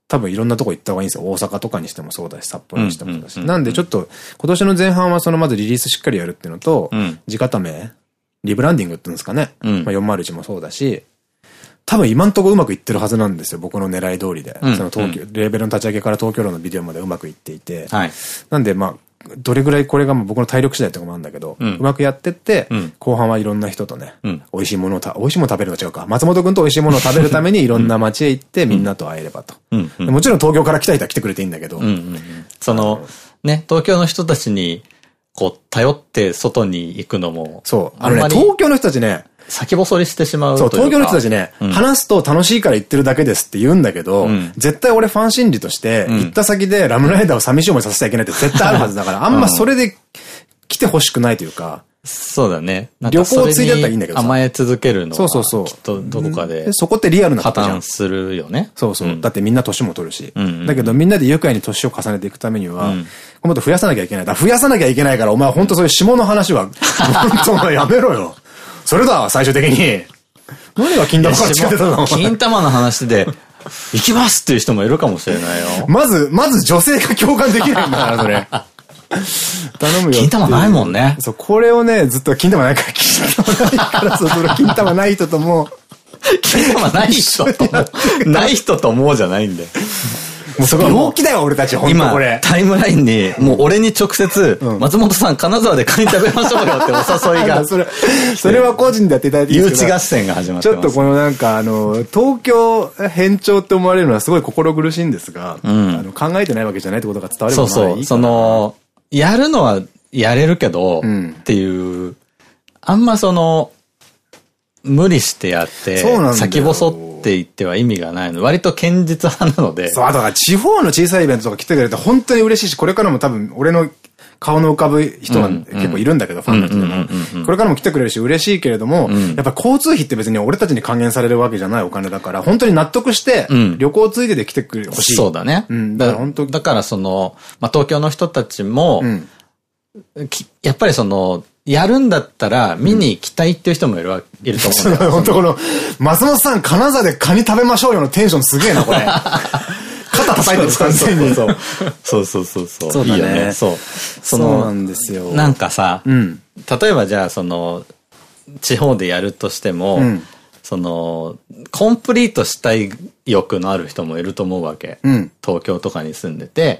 多分いろんなとこ行った方がいいんですよ。大阪とかにしてもそうだし、札幌にしてもそうだし。なんでちょっと、今年の前半はそのまずリリースしっかりやるっていうのと、うん、直ため、リブランディングって言うんですかね。うん、まあ401もそうだし、多分今んとこうまくいってるはずなんですよ。僕の狙い通りで。うん、その東京、レーベルの立ち上げから東京路のビデオまでうまくいっていて。はい、なんでまあ、どれぐらいこれが僕の体力次第とかもあるんだけど、うまくやってって、後半はいろんな人とね、美味しいものをた、美味しいもの食べるの違うか。松本くんと美味しいものを食べるために いろんな街へ行ってみんなと会えればと。もちろん東京から来た人は来てくれていいんだけど。その、ね、東京の人たちに、こう、頼って外に行くのも。そう。あのね、東京の人たちね、先細りしてしまうそう、東京の人たちね、うん、話すと楽しいから言ってるだけですって言うんだけど、うん、絶対俺ファン心理として、行った先でラムライダーを寂しい思いさせちゃいけないって絶対あるはずだから、あんまそれで来てほしくないというか、そうだね。旅行ついでだったらいいんだけど甘え続けるのは。そうそうそう。きっとどこかで。そこってリアルな破綻するよね。そうそう。だってみんな年も取るし。だけどみんなで愉快に年を重ねていくためには、もっと増やさなきゃいけない。だ増やさなきゃいけないから、お前本当そういう下の話は、本当やめろよ。それだ、最終的に。何が金玉から近てたの？金玉の話で、行きますっていう人もいるかもしれないよ。まず、まず女性が共感できないんだから、それ。頼むよ。金玉ないもんね。そう、これをね、ずっと金玉ないから、金玉ないから、そう、その金玉ない人とも、金玉ない人とも、ない人と思うじゃないんだよ。もうそこ病気だよ、俺たち、本当これ。タイムラインに、もう俺に直接、松本さん、金沢でカニ食べましょうよってお誘いが。それ、それは個人でやっていただいて誘致合戦が始まってちょっとこのなんか、あの、東京変調って思われるのはすごい心苦しいんですが、あの考えてないわけじゃないってことが伝わればそうそう。その、やるのはやれるけど、っていう、あんまその、無理してやって、先細って言っては意味がないの。割と堅実派なので。そう、あとは地方の小さいイベントとか来てくれて本当に嬉しいし、これからも多分俺の顔の浮かぶ人は結構いるんだけど、ファンの人でも。これからも来てくれるし嬉しいけれども、やっぱ交通費って別に俺たちに還元されるわけじゃないお金だから、本当に納得して、旅行ついでで来てくれほしい。そうだね。だから本当だからその、まあ、東京の人たちも、やっぱりその、やるんだったら、見に行きたいっていう人もいるわ、いると思うんだよ。本当この、松本さん、金沢でカニ食べましょうよのテンションすげえな、これ。肩叩いてる完全に。そうそうそうそう。そうだね。そう。そうなんですよ。なんかさ、例えばじゃあ、その、地方でやるとしても、その、コンプリートしたい欲のある人もいると思うわけ。東京とかに住んでて、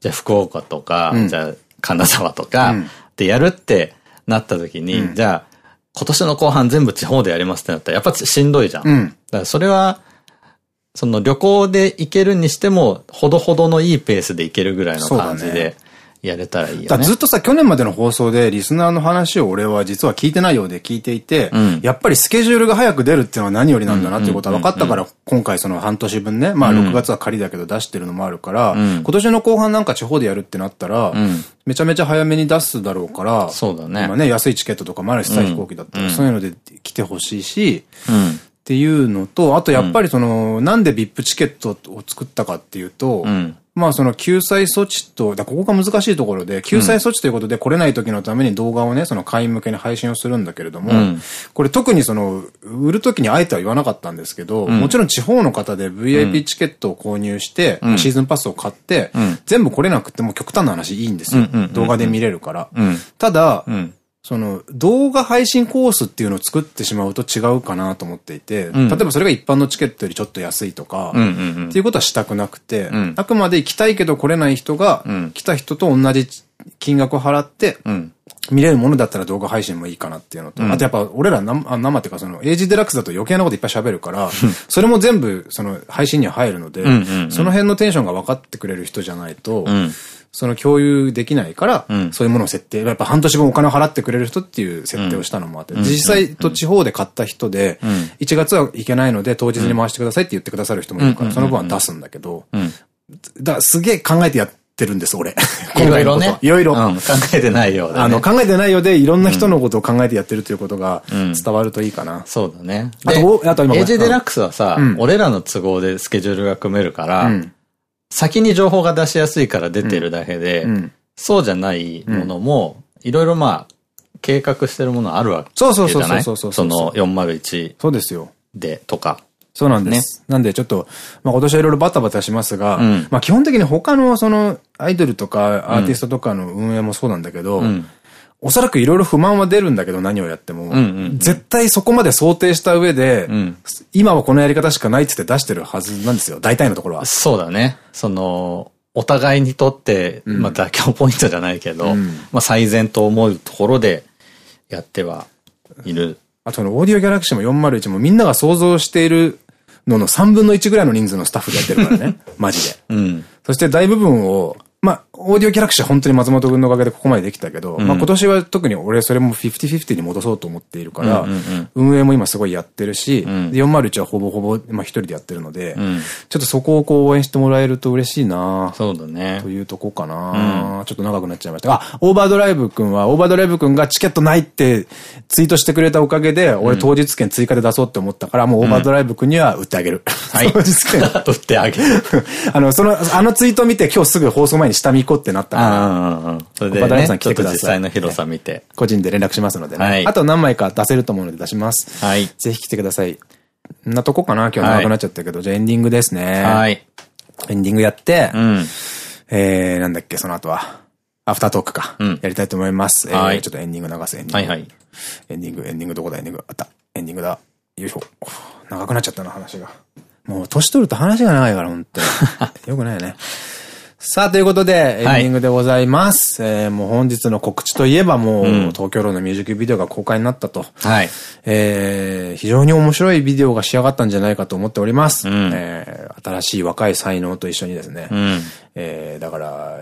じゃあ福岡とか、じゃあ金沢とか、でやるってなった時に、うん、じゃあ、今年の後半全部地方でやりますってなったら、やっぱしんどいじゃん。うん、だからそれは、その旅行で行けるにしても、ほどほどのいいペースで行けるぐらいの感じで、やれたらいいよね。ずっとさ、去年までの放送でリスナーの話を俺は実は聞いてないようで聞いていて、うん、やっぱりスケジュールが早く出るっていうのは何よりなんだなっていうことは分かったから、今回その半年分ね、まあ6月は仮だけど出してるのもあるから、うん、今年の後半なんか地方でやるってなったら、うん、めちゃめちゃ早めに出すだろうから、そうだね。今ね、安いチケットとかもあるしさ、飛行機だったら、そういうので来てほしいし、っていうのと、あとやっぱりその、なんで VIP チケットを作ったかっていうと、まあその救済措置と、だここが難しいところで、救済措置ということで来れない時のために動画をね、その会員向けに配信をするんだけれども、うん、これ特にその、売る時にあえては言わなかったんですけど、うん、もちろん地方の方で VIP チケットを購入して、うん、シーズンパスを買って、全部来れなくても極端な話いいんですよ。動画で見れるから。ただ、その動画配信コースっていうのを作ってしまうと違うかなと思っていて、うん、例えばそれが一般のチケットよりちょっと安いとか、っていうことはしたくなくて、うん、あくまで行きたいけど来れない人が、来た人と同じ金額を払って、見れるものだったら動画配信もいいかなっていうのと、あとやっぱ俺ら生生っていうかそのエイジデラックスだと余計なこといっぱい喋るから、それも全部その配信には入るので、その辺のテンションが分かってくれる人じゃないと、その共有できないから、うん、そういうものを設定、やっぱ半年分お金を払ってくれる人っていう設定をしたのもあって、うん、実際と地方で買った人で、うん、1月はいけないので当日に回してくださいって言ってくださる人もいるから、その分は出すんだけど、だすげえ考えてやってるんです、俺。いろいろね。いろいろ。考えてないようで、あの、考えてないようで、いろんな人のことを考えてやってるということが伝わるといいかな。そうだね。あと、あと今。エイジデラックスはさ、俺らの都合でスケジュールが組めるから、先に情報が出しやすいから出てるだけで、そうじゃないものも、いろいろまあ、計画してるものあるわけじゃない？そうそうそうそうその401。そうですよ。で、とか。そうなんです。ね、なんでちょっと、まあ今年はいろいろバタバタしますが、うん、まあ基本的に他のそのアイドルとかアーティストとかの運営もそうなんだけど、うん、おそらくいろいろ不満は出るんだけど何をやっても、絶対そこまで想定した上で、うん、今はこのやり方しかないってって出してるはずなんですよ。大体のところは。そうだね。その、お互いにとって、まあ妥協ポイントじゃないけど、まあ最善と思うところでやってはいる。あとのオーディオギャラクシーも401もみんなが想像しているのの3分の1ぐらいの人数のスタッフでやってるからね。マジで。うん。そして大部分をまあ、オーディオギャラクシーは本当に松本君のおかげでここまでできたけど、うん、まあ今年は特に俺それも50-50に戻そうと思っているから、運営も今すごいやってるし、うん、401はほぼほぼ、まあ一人でやってるので、うん、ちょっとそこをこう応援してもらえると嬉しいなそうだね。というとこかな、ちょっと長くなっちゃいましたあ、オーバードライブ君は、オーバードライブ君がチケットないってツイートしてくれたおかげで、俺当日券追加で出そうって思ったから、もうオーバードライブ君には売ってあげる。はい。当日券。売ってあげる。あの、その、あのツイート見て今日すぐ放送前に下見行こうってなったから。それで、ね、さん来てください。実際の広さ見て。個人で連絡しますのでね。はい、あと何枚か出せると思うので出します。はい。ぜひ来てください。んなとこかな？今日長くなっちゃったけど、じゃあエンディングですね。はい。エンディングやって、うん、えー、なんだっけ、その後は。アフタートークか。うん、やりたいと思います。はい、えー、ちょっとエンディング流す、エンディング。はいはい。エンディング、エンディングどこだ、エンディング。あった。エンディングだ。よいしょ。長くなっちゃったな、話が。もう、年取ると話が長いから、ほんとに。よくないよね。さあ、ということで、エンディングでございます。はい、えー、もう本日の告知といえばもう、うん、東京ローのミュージックビデオが公開になったと。はい。えー、非常に面白いビデオが仕上がったんじゃないかと思っております。うん、えー、新しい若い才能と一緒にですね。うん、えー、だから、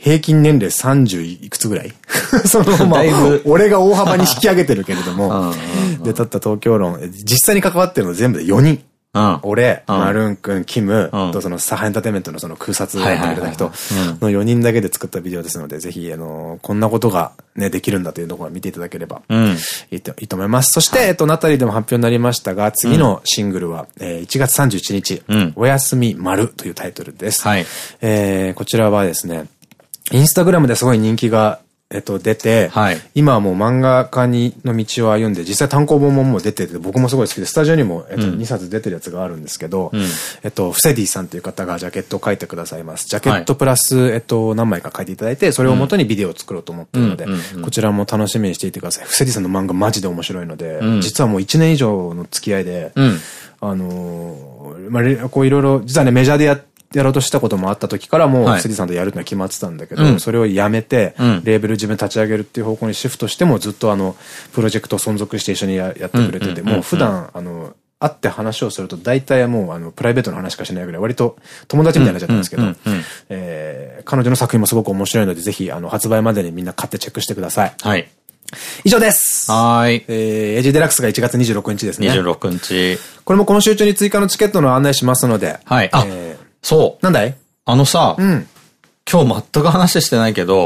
平均年齢30いくつぐらい？そのまま、俺が大幅に引き上げてるけれども、で、立った東京論、実際に関わってるの全部で4人。うん、俺、マルーン君、キム、とそのサハエンターテイメントのその空撮をやってくれた人の4人だけで作ったビデオですので、ぜひ、あの、こんなことがね、できるんだというところを見ていただければいいと思います。そして、えっと、ナタリーでも発表になりましたが、次のシングルは、え1月31日、おやすみ丸というタイトルです。はい。えこちらはですね、インスタグラムですごい人気がえっと、出て、はい、今はもう漫画家にの道を歩んで、実際単行本ももう出てて、僕もすごい好きで、スタジオにも、えっと、2冊出てるやつがあるんですけど、うん、えっと、フセディさんという方がジャケットを書いてくださいます。ジャケットプラス、はい、えっと、何枚か書いていただいて、それを元にビデオを作ろうと思ってるので、こちらも楽しみにしていてください。フセディさんの漫画マジで面白いので、うん、実はもう1年以上の付き合いで、うん、あのー、まあ、こういろいろ、実はね、メジャーでやって、やろうとしたこともあった時からもう、杉さんとやるってのは決まってたんだけど、はい、それをやめて、うん、レーベル自分立ち上げるっていう方向にシフトしてもずっとあの、プロジェクト存続して一緒にやってくれてて、もう普段、あの、会って話をすると大体もうあの、プライベートの話しかしないぐらい割と友達みたいになっちゃったんですけど、彼女の作品もすごく面白いので、ぜひあの、発売までにみんな買ってチェックしてください。はい。以上です。はい。えー、エイジデラックスが1月26日ですね。26日。これも今週中に追加のチケットの案内しますので。はい。あ、えーそう。なんだい？あのさ、うん、今日全く話してないけど、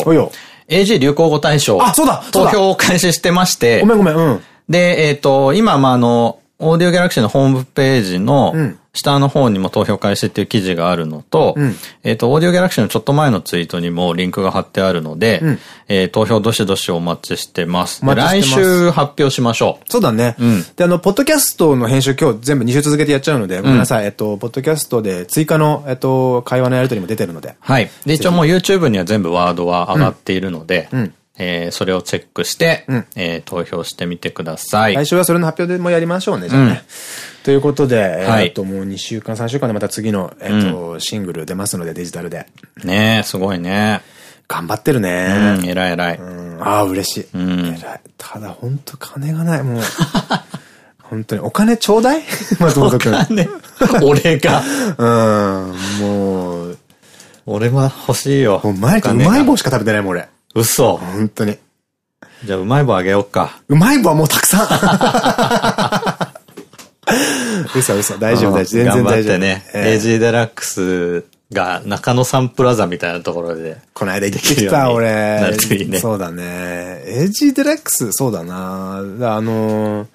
AG 流行語大賞。あ、そうだ投票を開始してまして。ごめんごめん、うん。で、えっ、ー、と、今、まあ、あの、オーディオギャラクシーのホームページの、下の方にも投票開始っていう記事があるのと、うん、えっと、オーディオギャラクシーのちょっと前のツイートにもリンクが貼ってあるので、うん、えー、投票どしどしお待ちしてます。ます来週発表しましょう。そうだね。うん、で、あの、ポッドキャストの編集今日全部2週続けてやっちゃうので、ごめんなさい。えっと、ポッドキャストで追加の、えっと、会話のやりとりも出てるので。はい。で、一応もう YouTube には全部ワードは上がっているので、うんえー、それをチェックして、うん、えー、投票してみてください。来週はそれの発表でもやりましょうね、じゃあね。うん、ということで、はい、えっと、もう2週間、3週間でまた次の、えっと、うん、シングル出ますので、デジタルで。ねえ、すごいね。頑張ってるね。うん、偉い偉い。うん、ああ、嬉しい。うん、偉い。ただ、本当金がない、もう。本当に、お金ちょうだい？松本くん。お金？俺が？うん、もう。俺は欲しいよ。もう毎日うまい棒しか食べてないもん、俺。嘘。本当に。じゃあ、うまい棒あげようか。うまい棒はもうたくさん 嘘嘘、大丈夫大丈夫。全然大丈夫。頑張ってね。えー、AG デラックスが中野サンプラザみたいなところで。この間行ってきた、俺。なるといいね。そうだね。AG デラックス、そうだな。あのー、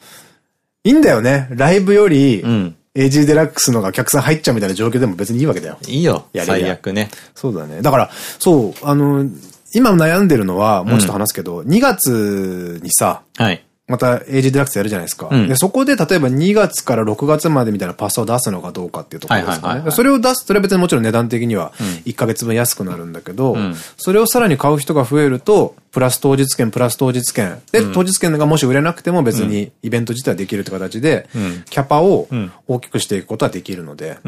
いいんだよね。ライブより、うん AG デラックスのがお客さん入っちゃうみたいな状況でも別にいいわけだよ。いいよ。や最悪ね。そうだね。だから、そう、あの、今悩んでるのは、もうちょっと話すけど、うん、2月にさ、はい。また AG デラックスやるじゃないですか。うん、で、そこで例えば2月から6月までみたいなパスを出すのかどうかっていうところですかね。それを出す、それは別にもちろん値段的には1ヶ月分安くなるんだけど、うん、それをさらに買う人が増えると、プラス当日券、プラス当日券。で、当日券がもし売れなくても別にイベント自体はできるって形で、キャパを大きくしていくことはできるので、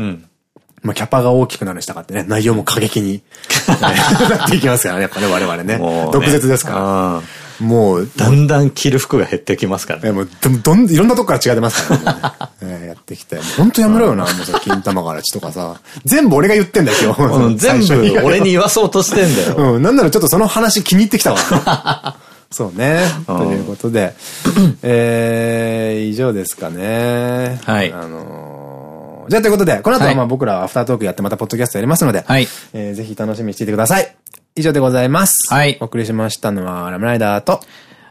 まあ、キャパが大きくなるにしたかってね、内容も過激に なっていきますからね、やっぱね、我々ね。ね毒舌ですから。もう、だんだん着る服が減ってきますからね。もう、ど、どん、いろんなとこから違ってますからね。やってきて。ほんとやめろよな、もうさ、金玉から血とかさ。全部俺が言ってんだよ、今日。全部俺に言わそうとしてんだよ。うん、なんならちょっとその話気に入ってきたわ。そうね。ということで、えー、以上ですかね。はい。あのー、じゃあということで、この後はまあ僕らアフタートークやってまたポッドキャストやりますので、はい。えー、ぜひ楽しみにしていてください。以上でございます。はい。お送りしましたのは、ラムライダーと、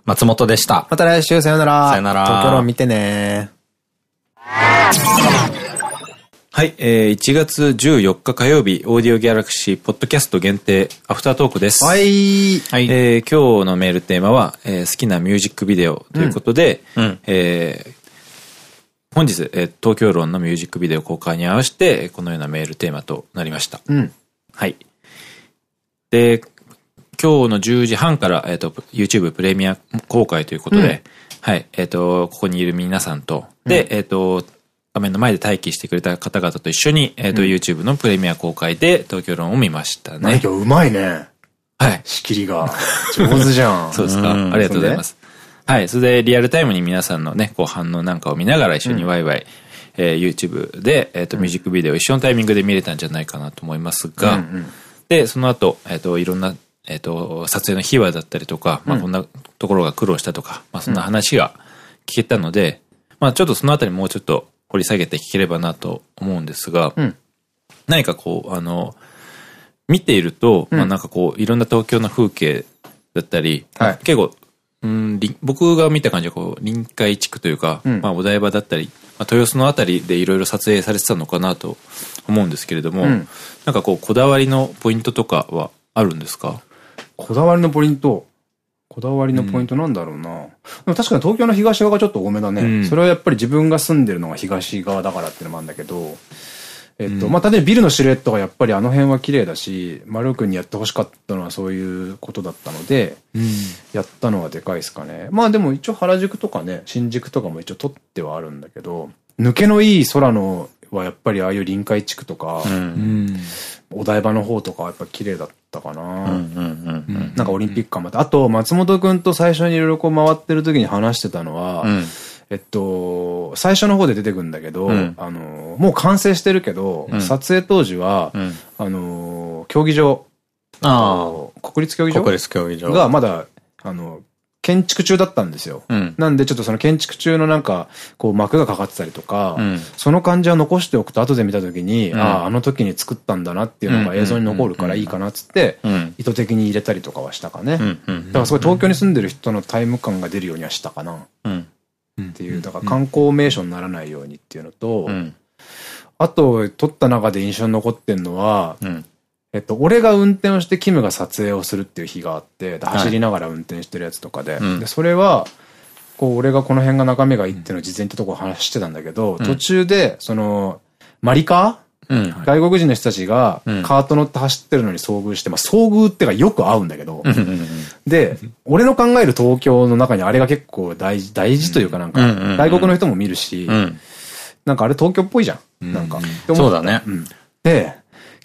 松本でした。また来週、さよなら。さよなら。東京論見てねはい、えー、1月14日火曜日、オーディオギャラクシーポッドキャスト限定アフタートークです。はい。はい、えー、今日のメールテーマは、えー、好きなミュージックビデオということで、うん、えー、本日、えー、東京論のミュージックビデオ公開に合わせて、このようなメールテーマとなりました。うん。はい。で、今日の10時半から、えっ、ー、と、YouTube プレミア公開ということで、うん、はい、えっ、ー、と、ここにいる皆さんと、で、うん、えっと、画面の前で待機してくれた方々と一緒に、えっ、ー、と、うん、YouTube のプレミア公開で東京論を見ましたね。今日うまいね。はい。仕切りが。上手じゃん。そうですか。ありがとうございます。はい。それでリアルタイムに皆さんのね、こう反応なんかを見ながら一緒にワイワイ、うん、えー、YouTube で、えっ、ー、と、ミュージックビデオ一緒のタイミングで見れたんじゃないかなと思いますが、うんうん、で、その後、えっ、ー、と、いろんな、えっ、と、撮影の秘話だったりとか、まあ、こんなところが苦労したとか、まあ、そんな話が聞けたので、まあ、ちょっとそのあたりもうちょっと掘り下げて聞ければなと思うんですが、うん、何かこう、あの、見ていると、うん、まあなんかこう、いろんな東京の風景だったり、はい、結構、うん、僕が見た感じはこう、臨海地区というか、うん、まあお台場だったり、まあ、豊洲のあたりでいろいろ撮影されてたのかなと思うんですけれども、うん、なんかこう、こだわりのポイントとかはあるんですか？こだわりのポイントこだわりのポイントなんだろうな。うん、でも確かに東京の東側がちょっと多めだね。うん、それはやっぱり自分が住んでるのが東側だからっていうのもあるんだけど、えっと、うん、まあ、例えばビルのシルエットがやっぱりあの辺は綺麗だし、丸くんにやってほしかったのはそういうことだったので、やったのはでかいですかね。まあでも一応原宿とかね、新宿とかも一応撮ってはあるんだけど、抜けのいい空のはやっぱりああいう臨海地区とか、お台場の方とかはやっぱ綺麗だったかな。なんかオリンピック感また。あと、松本くんと最初にいろいろこう回ってる時に話してたのは、うん、えっと、最初の方で出てくるんだけど、うん、あの、もう完成してるけど、うん、撮影当時は、あの、競技場、国立競技場国立競技場。がまだ、あの、建築中だったんですよ。うん、なんでちょっとその建築中のなんか、こう幕がかかってたりとか、うん、その感じは残しておくと後で見た時に、うん、ああ、あの時に作ったんだなっていうのが映像に残るからいいかなっつって、意図的に入れたりとかはしたかね。だからすごい東京に住んでる人のタイム感が出るようにはしたかな。っていう、だから観光名所にならないようにっていうのと、あと、撮った中で印象に残ってんのは、えっと、俺が運転をしてキムが撮影をするっていう日があって、走りながら運転してるやつとかで、はい、で、それは、こう、俺がこの辺が中身がいいっていうのを事前ってとこ話してたんだけど、うん、途中で、その、マリカ外国人の人たちがカート乗って走ってるのに遭遇して、まあ遭遇ってかよく合うんだけど、で、俺の考える東京の中にあれが結構大事、大事というかなんか、外国の人も見るし、なんかあれ東京っぽいじゃん。なんか。そうだね。で、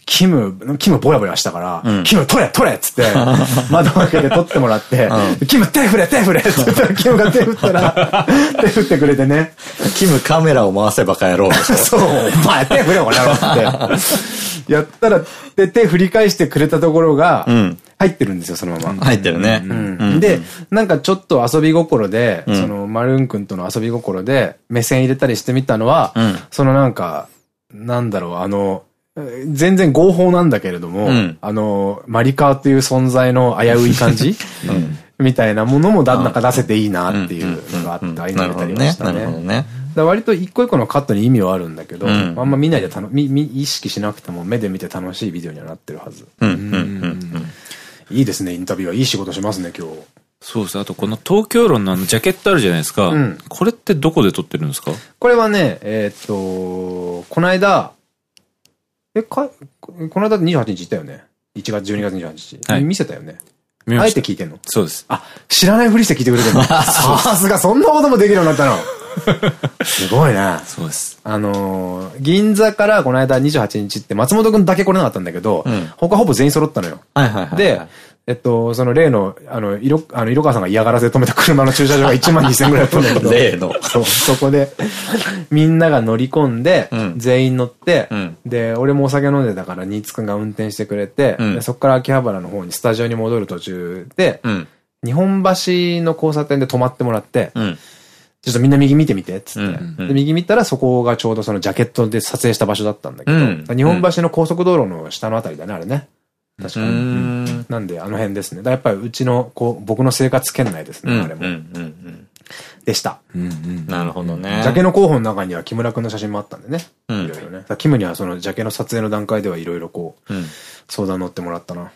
キム、キムぼやぼやしたから、うん、キム取れ取れっつって、窓開けて取ってもらって、うん、キム手振れ手振れって言ったら、キムが手振ったら、手振ってくれてね。キムカメラを回せば帰ろう そう、お前手振れこの野郎って。やったら、で、手振り返してくれたところが、入ってるんですよ、そのまま。入ってるね。で、なんかちょっと遊び心で、その、マルン君との遊び心で、目線入れたりしてみたのは、そのなんか、なんだろう、あの、全然合法なんだけれども、うん、あの、マリカーっていう存在の危うい感じ、うん、みたいなものもだんだか出せていいなっていうのがあって、相まれたりましたね。ね割と一個一個のカットに意味はあるんだけど、うん、あんま見ないでみみ意識しなくても目で見て楽しいビデオにはなってるはず。いいですね、インタビューは。いい仕事しますね、今日。そうです。あと、この東京論のあのジャケットあるじゃないですか。うん、これってどこで撮ってるんですか？これはね、えっと、この間、え、か、この間28日行ったよね？1月、12月28日。はい、見せたよね？あえて聞いてんの？そうです。あ、知らないふりして聞いてくれてるの？さすが、そんなこともできるようになったの。すごいな。そうです。あのー、銀座からこの間28日って松本くんだけ来れなかったんだけど、他ほぼ全員揃ったのよ。はいはいはい。で、えっと、その例の、あの、色、あの、色川さんが嫌がらせで止めた車の駐車場が1万2000円ぐらいだったんだけど。例の。そう、そこで、みんなが乗り込んで、全員乗って、で、俺もお酒飲んでたから、新津くんが運転してくれて、でそこから秋葉原の方にスタジオに戻る途中で、日本橋の交差点で止まってもらって、ちょっとみんな右見てみて、つって。で右見たらそこがちょうどそのジャケットで撮影した場所だったんだけど、日本橋の高速道路の下のあたりだね、あれね。確かに。なんで、あの辺ですね。だやっぱりうちの、こう、僕の生活圏内ですね、あれも。でした。なるほどね。ジャケの候補の中には木村くんの写真もあったんでね。いろいろね。キムにはそのジャケの撮影の段階ではいろいろこう、相談乗ってもらったな。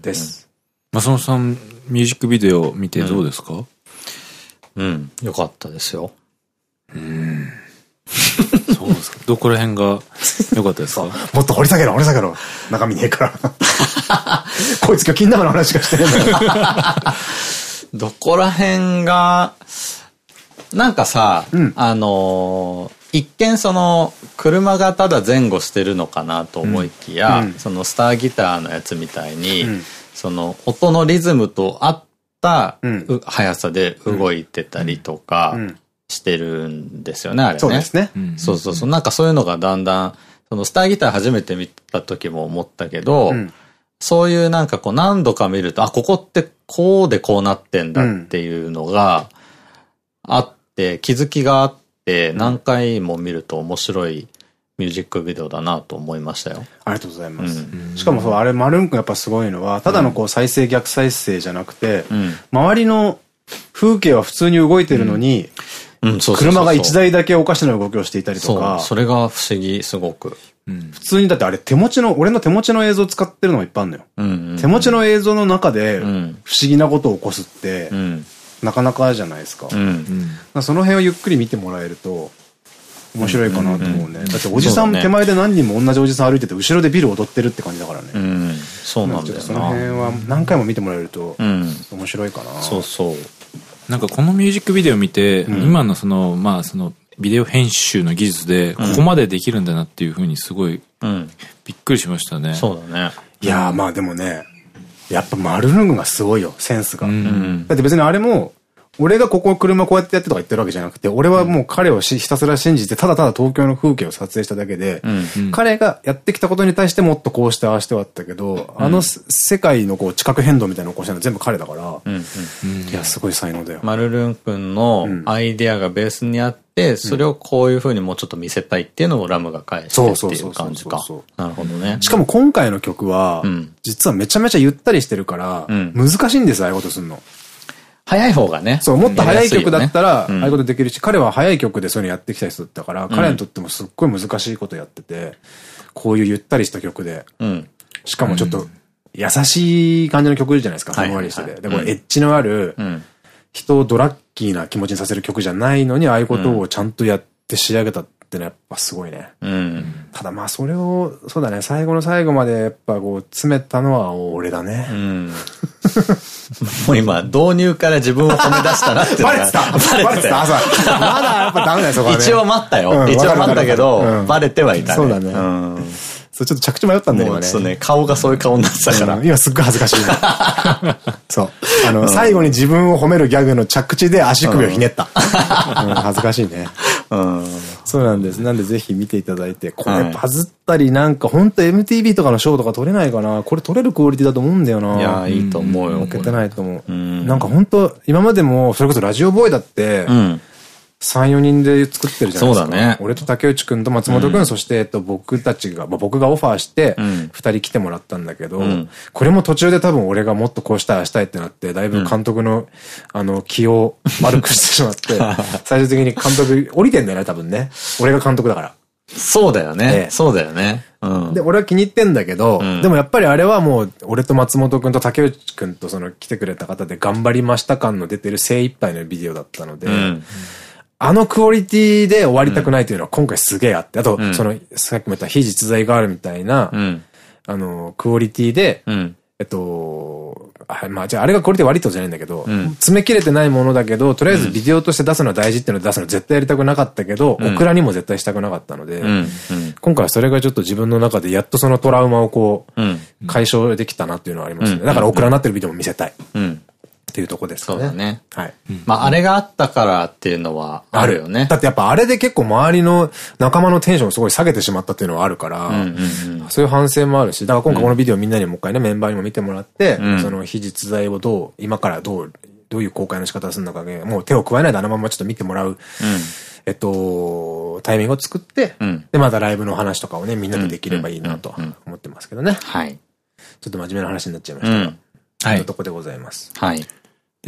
です。松本さん、ミュージックビデオ見てどうですか？うん。よかったですよ。そうですか。どこら辺が良かったですか？もっと掘り下げろ、掘り下げろ。中身ねえから。こいつ今日金玉の話しかしてねえんだよ。どこら辺が、なんかさ、あのー一見その、車がただ前後してるのかなと思いきや、そのスターギターのやつみたいに、その音のリズムと合った、う速さで動いてたりとかしてるんですよね、あれね。そうですね。そうそうそう。なんかそういうのがだんだん、そのスターギター初めて見た時も思ったけど、そういうなんかこう何度か見ると、あ、ここってこうでこうなってんだっていうのがあって、気づきがあって、何回も見ると面白いミュージックビデオだなと思いましたよ。ありがとうございます。しかもそう、あれ、マルン君やっぱすごいのは、ただのこう再生逆再生じゃなくて、周りの風景は普通に動いてるのに、車が1台だけおかしな動きをしていたりとか。それが不思議、すごく。普通にだってあれ手持ちの、俺の手持ちの映像使ってるのがいっぱいあるのよ。手持ちの映像の中で不思議なことを起こすって、なかなかじゃないですか。その辺をゆっくり見てもらえると、面白いかなと思うね。だっておじさん手前で何人も同じおじさん歩いてて、後ろでビル踊ってるって感じだからね。そうなんだよな。その辺は何回も見てもらえると、面白いかな。そうそう。なんかこのミュージックビデオ見て、今のその、まあその、ビデオ編集の技術で、ここまでできるんだなっていうふうにすごい、びっくりしましたね。そうだね。いやーまあでもね、やっぱマルルングがすごいよ、センスが。だって別にあれも、俺がここ車こうやってやってとか言ってるわけじゃなくて、俺はもう彼をひたすら信じて、ただただ東京の風景を撮影しただけで、彼がやってきたことに対してもっとこうしてああしてはあったけど、あの世界のこう地殻変動みたいなのを起こしたのは全部彼だから、いや、すごい才能だよ。マルルン君のアイデアがベースにあって、それをこういう風にもうちょっと見せたいっていうのをラムが返してっていう感じか。なるほどね。しかも今回の曲は、実はめちゃめちゃゆったりしてるから、難しいんですよ、ああいうことするの。早い方がね。そう、もっと早い曲だったら、ああいうことできるし、彼は早い曲でそういうのやってきた人だったから、彼にとってもすっごい難しいことやってて、こういうゆったりした曲で、しかもちょっと優しい感じの曲じゃないですか、ふんわりしてて。で、これエッジのある、人をドラッキーな気持ちにさせる曲じゃないのに、ああいうことをちゃんとやって仕上げたってのはやっぱすごいね。ただまあそれを、そうだね、最後の最後までやっぱこう詰めたのは俺だね。もう今、導入から自分を褒め出したなって。バレてたバレてたまだやっぱダメだよ、そこはね。一応待ったよ。一応待ったけど、バレてはいたね。そうだね。そう、ちょっと着地迷ったんだよね。そうね、顔がそういう顔になってたから。今すっごい恥ずかしい。そう。あの、最後に自分を褒めるギャグの着地で足首をひねった。恥ずかしいね。そうなんです。なんでぜひ見ていただいて、これバズったりなんか、ほんと MTV とかのショーとか撮れないかな。これ撮れるクオリティだと思うんだよな。いや、いいと思うよ。負けてないと思う。なんかほんと、今までも、それこそラジオボーイだって、3、4人で作ってるじゃないですか。そうだね。俺と竹内くんと松本くん、そして、えっと、僕たちが、まあ、僕がオファーして、二人来てもらったんだけど、これも途中で多分俺がもっとこうしたい、ああしたいってなって、だいぶ監督の、あの、気を悪くしてしまって、最終的に監督、降りてんだよね、多分ね。俺が監督だから。そうだよね。そうだよね。で、俺は気に入ってんだけど、でもやっぱりあれはもう、俺と松本くんと竹内くんとその来てくれた方で頑張りました感の出てる精一杯のビデオだったので、あのクオリティで終わりたくないというのは今回すげえあって、あと、その、さっきも言った非実在があるみたいな、あの、クオリティで、えっと、あまあ、じゃああれがクオリティ悪いとじゃないんだけど、うん、詰め切れてないものだけど、とりあえずビデオとして出すのは大事っていうのを出すの絶対やりたくなかったけど、うん、オクラにも絶対したくなかったので、うん、今回はそれがちょっと自分の中でやっとそのトラウマをこう、解消できたなっていうのはありますね。だからオクラになってるビデオも見せたい。っていうとこですかね。そうだね。はい。まあ、あれがあったからっていうのはあるよね。だってやっぱあれで結構周りの仲間のテンションをすごい下げてしまったっていうのはあるから、そういう反省もあるし、だから今回このビデオみんなにもう一回ね、メンバーにも見てもらって、その非実在をどう、今からどう、どういう公開の仕方をするのかね、もう手を加えないであのままちょっと見てもらう、えっと、タイミングを作って、で、またライブの話とかをね、みんなでできればいいなと思ってますけどね。はい。ちょっと真面目な話になっちゃいましたが、はい。とこでございます。はい。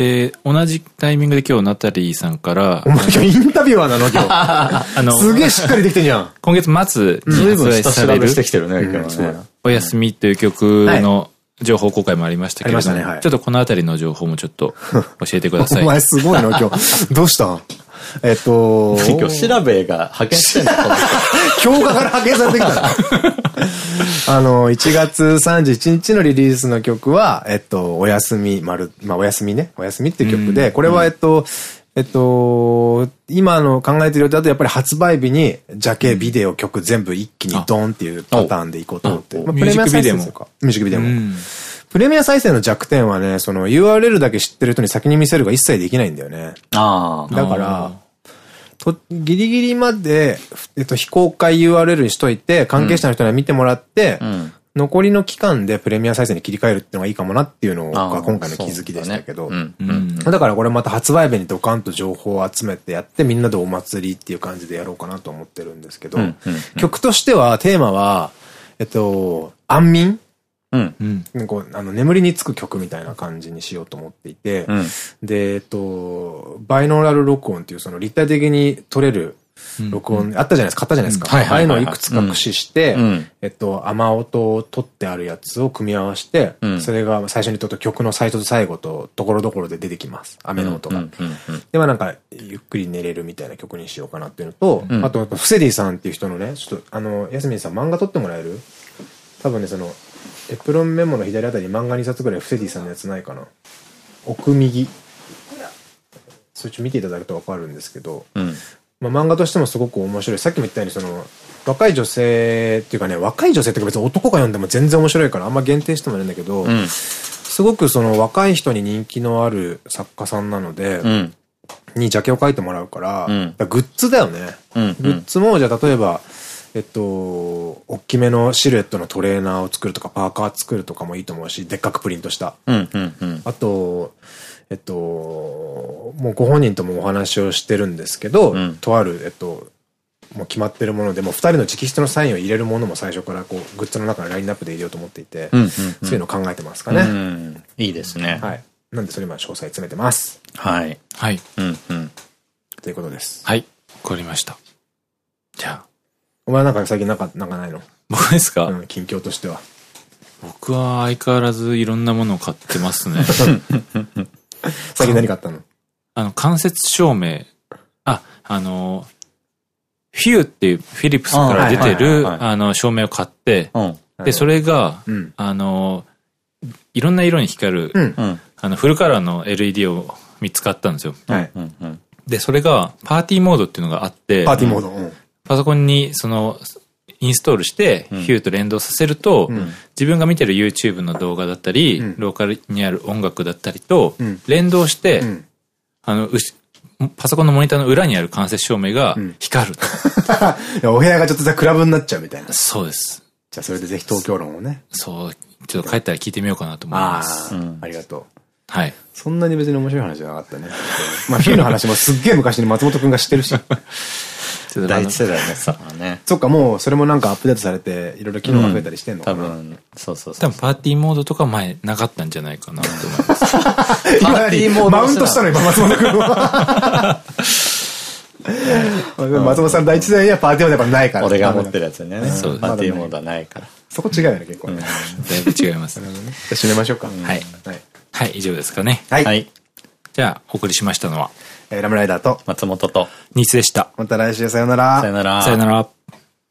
で、同じタイミングで今日ナタリーさんから。お前今日インタビュアーなの今日。あの、すげえしっかりできてんじゃん。今月末に発売される。してきてるね、今日ね。おやすみという曲の情報公開もありましたけど、ちょっとこのあたりの情報もちょっと教えてください。お前すごいの今日。どうしたえっと、今日調べが派遣してんの今日から派遣されてきた あの、1月31日のリリースの曲は、えっと、おやすみ、まる、まあ、おやすみね、おやすみっていう曲で、これはえっと、えっと、今の考えてるようだとやっぱり発売日に、ジャケ、ビデオ、曲全部一気にドンっていうパターンでいこうと思って。ミュージックビデオも。ミュージックビデオも。プレミア再生の弱点はね、その URL だけ知ってる人に先に見せるが一切できないんだよね。ああ。だから、と、ギリギリまで、えっと、非公開 URL にしといて、関係者の人には見てもらって、うん、残りの期間でプレミア再生に切り替えるっていうのがいいかもなっていうのが今回の気づきでしたけど。だからこれまた発売日にドカンと情報を集めてやって、みんなでお祭りっていう感じでやろうかなと思ってるんですけど、曲としては、テーマは、えっと、安眠うん。こう、あの、眠りにつく曲みたいな感じにしようと思っていて、うん、で、えっと、バイノーラル録音っていうその立体的に撮れる録音、あったじゃないですか、買ったじゃないですか。ああいうのをいくつか駆使して、えっと、雨音を取ってあるやつを組み合わせて、それが最初に撮った曲の最初と最後と、ところどころで出てきます。雨の音が。で、まあなんか、ゆっくり寝れるみたいな曲にしようかなっていうのと、あと、フセディさんっていう人のね、ちょっと、あの、ヤスミンさん漫画撮ってもらえる？多分ね、その、エプロンメモの左あたりに漫画2冊ぐらいフセディさんのやつないかな。奥右。それちょっと見ていただくと分かるんですけど、うん、まあ漫画としてもすごく面白い。さっきも言ったようにその若い女性っていうかね若い女性っていうか別に男が読んでも全然面白いからあんま限定してもないんだけど、うん、すごくその若い人に人気のある作家さんなので、うん、にジャケを書いてもらうから、からグッズだよね、グッズもじゃあ例えばえっと、大きめのシルエットのトレーナーを作るとか、パーカー作るとかもいいと思うし、でっかくプリントした。あと、えっと、もうご本人ともお話をしてるんですけど、うん、とある、えっと、もう決まってるものでも、二人の直筆のサインを入れるものも最初からこう、グッズの中のラインナップで入れようと思っていて、そういうのを考えてますかね。いいですね。はい。なんでそれ今詳細詰めてます。はい。はい。うんうん。ということです。はい。わかりました。じゃあ。お前なんか最近なんか、なんかないの？僕ですか？うん、近況としては。僕は相変わらずいろんなものを買ってますね。最近何買ったの？あの、間接照明。あ、あの、フューっていうフィリップスから出てる、あの、照明を買って、で、それが、うん、あの、いろんな色に光る、うん、あの、フルカラーの LED を見つかったんですよ。はい、で、それが、パーティーモードっていうのがあって、パーティーモード、パソコンに、その、インストールして、ヒューと連動させると、うん、自分が見てる YouTube の動画だったり、うん、ローカルにある音楽だったりと、連動して、うん、あの、パソコンのモニターの裏にある間接照明が光る。お部屋がちょっとクラブになっちゃうみたいな。そうです。じゃあそれでぜひ東京論をね。そう。ちょっと帰ったら聞いてみようかなと思います。あ,、ありがとう。はい。そんなに別に面白い話じゃなかったね。まあ、フィーの話もすっげえ昔に松本くんが知ってるし。第一世代のさ、ね。そっか、もうそれもなんかアップデートされて、いろいろ機能が増えたりしてんのかな、多分、そうそうそう。多分パーティーモードとか前なかったんじゃないかなと思います。パーティーモードマウントしたの今、松本君は。松本さん第一世代にはパーティーモードやっぱないから。俺が持ってるやつね。パーティーモードはないから。そこ違うよね、結構。だいぶ違います。じゃあ締めましょうか。はい。はい、以上ですかね。はい。じゃあ、お送りしましたのは。えー、ラムライダーと松本とニースでした。また来週さよなら。さよなら。さよなら。